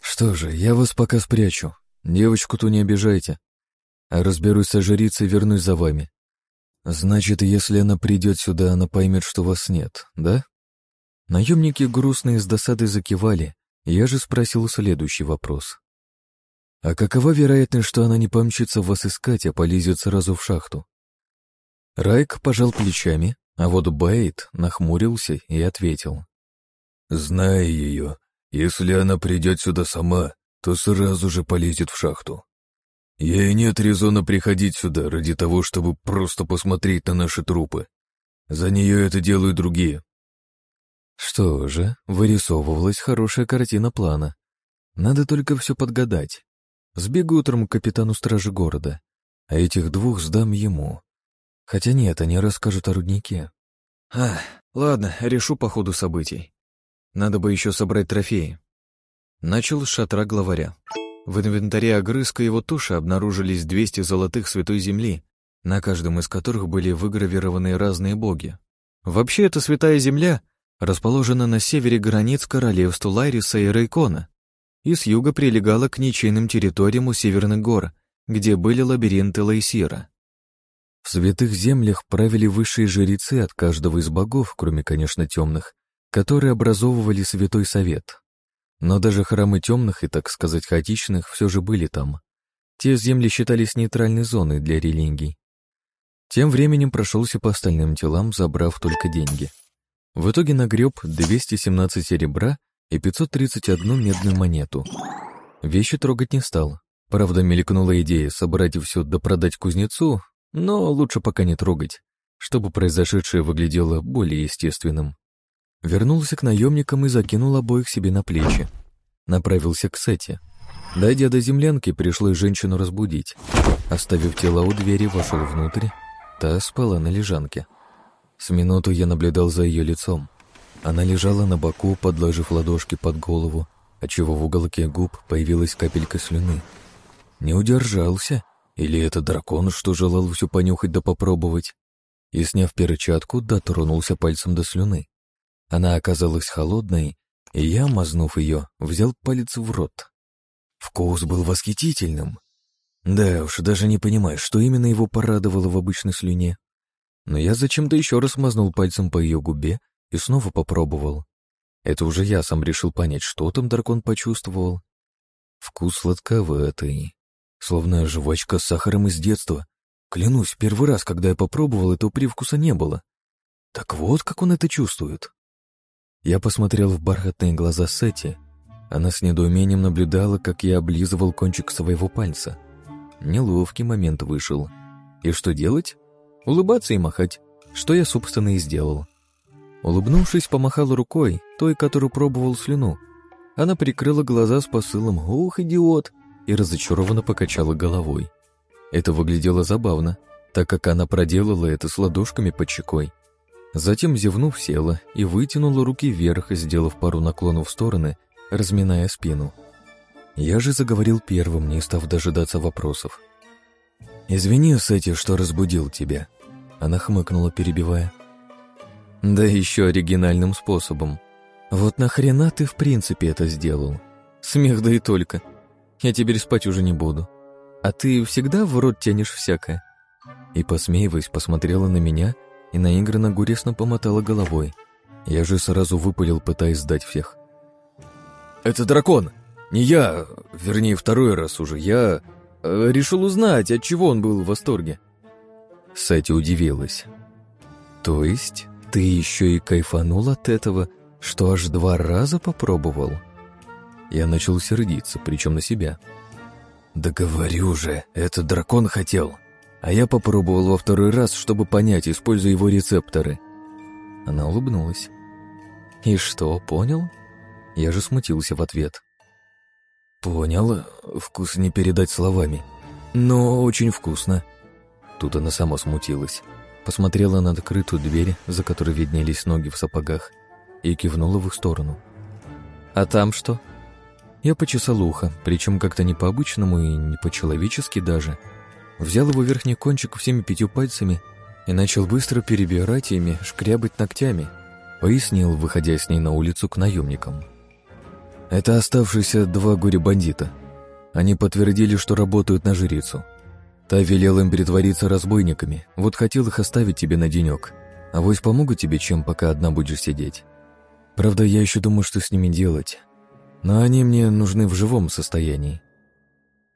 «Что же, я вас пока спрячу. Девочку-то не обижайте. Разберусь со жрицей и вернусь за вами. Значит, если она придет сюда, она поймет, что вас нет, да?» Наемники грустные с досадой закивали, я же спросил следующий вопрос. «А какова вероятность, что она не помчится вас искать, а полезет сразу в шахту?» Райк пожал плечами, а вот Бейт нахмурился и ответил. «Зная ее, если она придет сюда сама, то сразу же полезет в шахту. Ей нет резона приходить сюда ради того, чтобы просто посмотреть на наши трупы. За нее это делают другие. Что же, вырисовывалась хорошая картина плана. Надо только все подгадать. Сбегу утром к капитану стражи города, а этих двух сдам ему. Хотя нет, они расскажут о руднике. А, ладно, решу по ходу событий. Надо бы еще собрать трофеи. Начал с шатра главаря. В инвентаре огрызка его туши обнаружились 200 золотых святой земли, на каждом из которых были выгравированы разные боги. Вообще, эта святая земля расположена на севере границ королевств Лайриса и Рейкона, и с юга прилегала к ничейным территориям у северных гор, где были лабиринты Лайсира. В святых землях правили высшие жрецы от каждого из богов, кроме, конечно, темных, которые образовывали Святой Совет. Но даже храмы темных и, так сказать, хаотичных все же были там. Те земли считались нейтральной зоной для религий. Тем временем прошелся по остальным телам, забрав только деньги. В итоге нагреб 217 серебра и 531 медную монету. Вещи трогать не стал. Правда, мелькнула идея собрать все да продать кузнецу, но лучше пока не трогать, чтобы произошедшее выглядело более естественным. Вернулся к наемникам и закинул обоих себе на плечи. Направился к Сете. Дойдя до землянки, пришлось женщину разбудить. Оставив тело у двери, вошел внутрь. Та спала на лежанке. С минуту я наблюдал за ее лицом. Она лежала на боку, подложив ладошки под голову, отчего в уголке губ появилась капелька слюны. Не удержался? Или это дракон, что желал все понюхать да попробовать? И, сняв перчатку, дотронулся пальцем до слюны. Она оказалась холодной, и я, мазнув ее, взял палец в рот. Вкус был восхитительным. Да уж, даже не понимаю, что именно его порадовало в обычной слюне. Но я зачем-то еще раз мазнул пальцем по ее губе и снова попробовал. Это уже я сам решил понять, что там дракон почувствовал. Вкус сладковатый, словно жвачка с сахаром из детства. Клянусь, первый раз, когда я попробовал, этого привкуса не было. Так вот, как он это чувствует. Я посмотрел в бархатные глаза Сети. Она с недоумением наблюдала, как я облизывал кончик своего пальца. Неловкий момент вышел. И что делать? Улыбаться и махать, что я, собственно, и сделал. Улыбнувшись, помахал рукой, той, которую пробовал слюну. Она прикрыла глаза с посылом «Ух, идиот!» и разочарованно покачала головой. Это выглядело забавно, так как она проделала это с ладошками под щекой. Затем, зевнув, села и вытянула руки вверх, сделав пару наклонов в стороны, разминая спину. Я же заговорил первым, не став дожидаться вопросов. «Извини, Сэти, что разбудил тебя», — она хмыкнула, перебивая. «Да еще оригинальным способом. Вот нахрена ты в принципе это сделал? Смех да и только. Я теперь спать уже не буду. А ты всегда в рот тянешь всякое?» И, посмеиваясь, посмотрела на меня и наигранно горестно помотала головой. Я же сразу выпалил, пытаясь сдать всех. «Это дракон! Не я, вернее, второй раз уже. Я э, решил узнать, от чего он был в восторге». Сати удивилась. «То есть ты еще и кайфанул от этого, что аж два раза попробовал?» Я начал сердиться, причем на себя. «Да говорю же, этот дракон хотел!» А я попробовал во второй раз, чтобы понять, используя его рецепторы. Она улыбнулась. «И что, понял?» Я же смутился в ответ. «Понял. Вкус не передать словами. Но очень вкусно». Тут она сама смутилась. Посмотрела на открытую дверь, за которой виднелись ноги в сапогах, и кивнула в их сторону. «А там что?» Я почесал ухо, причем как-то не по-обычному и не по-человечески даже — взял его верхний кончик всеми пятью пальцами и начал быстро перебирать ими, шкрябать ногтями, пояснил, выходя с ней на улицу к наемникам. Это оставшиеся два горе-бандита. Они подтвердили, что работают на жрицу. Та велела им притвориться разбойниками, вот хотел их оставить тебе на денек. А вось помогут тебе, чем пока одна будешь сидеть. Правда, я еще думаю, что с ними делать. Но они мне нужны в живом состоянии.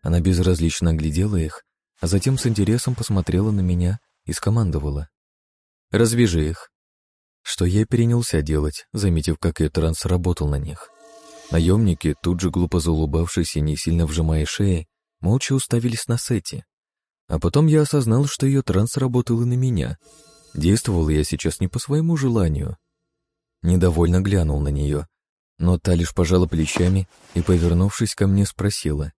Она безразлично оглядела их, а затем с интересом посмотрела на меня и скомандовала. «Развяжи их». Что я перенялся делать, заметив, как ее транс работал на них. Наемники, тут же глупо заулыбавшись и не сильно вжимая шеи, молча уставились на Сети. А потом я осознал, что ее транс работал и на меня. Действовал я сейчас не по своему желанию. Недовольно глянул на нее, но та лишь пожала плечами и, повернувшись ко мне, спросила.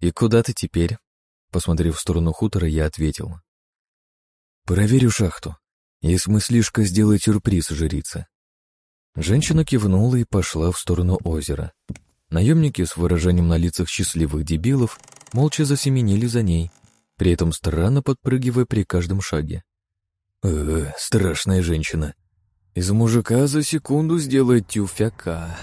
«И куда ты теперь?» Посмотрев в сторону хутора, я ответил. «Проверю шахту. Если мыслишка сделает сюрприз жрица». Женщина кивнула и пошла в сторону озера. Наемники с выражением на лицах счастливых дебилов молча засеменили за ней, при этом странно подпрыгивая при каждом шаге. «Э, страшная женщина. Из мужика за секунду сделает тюфяка».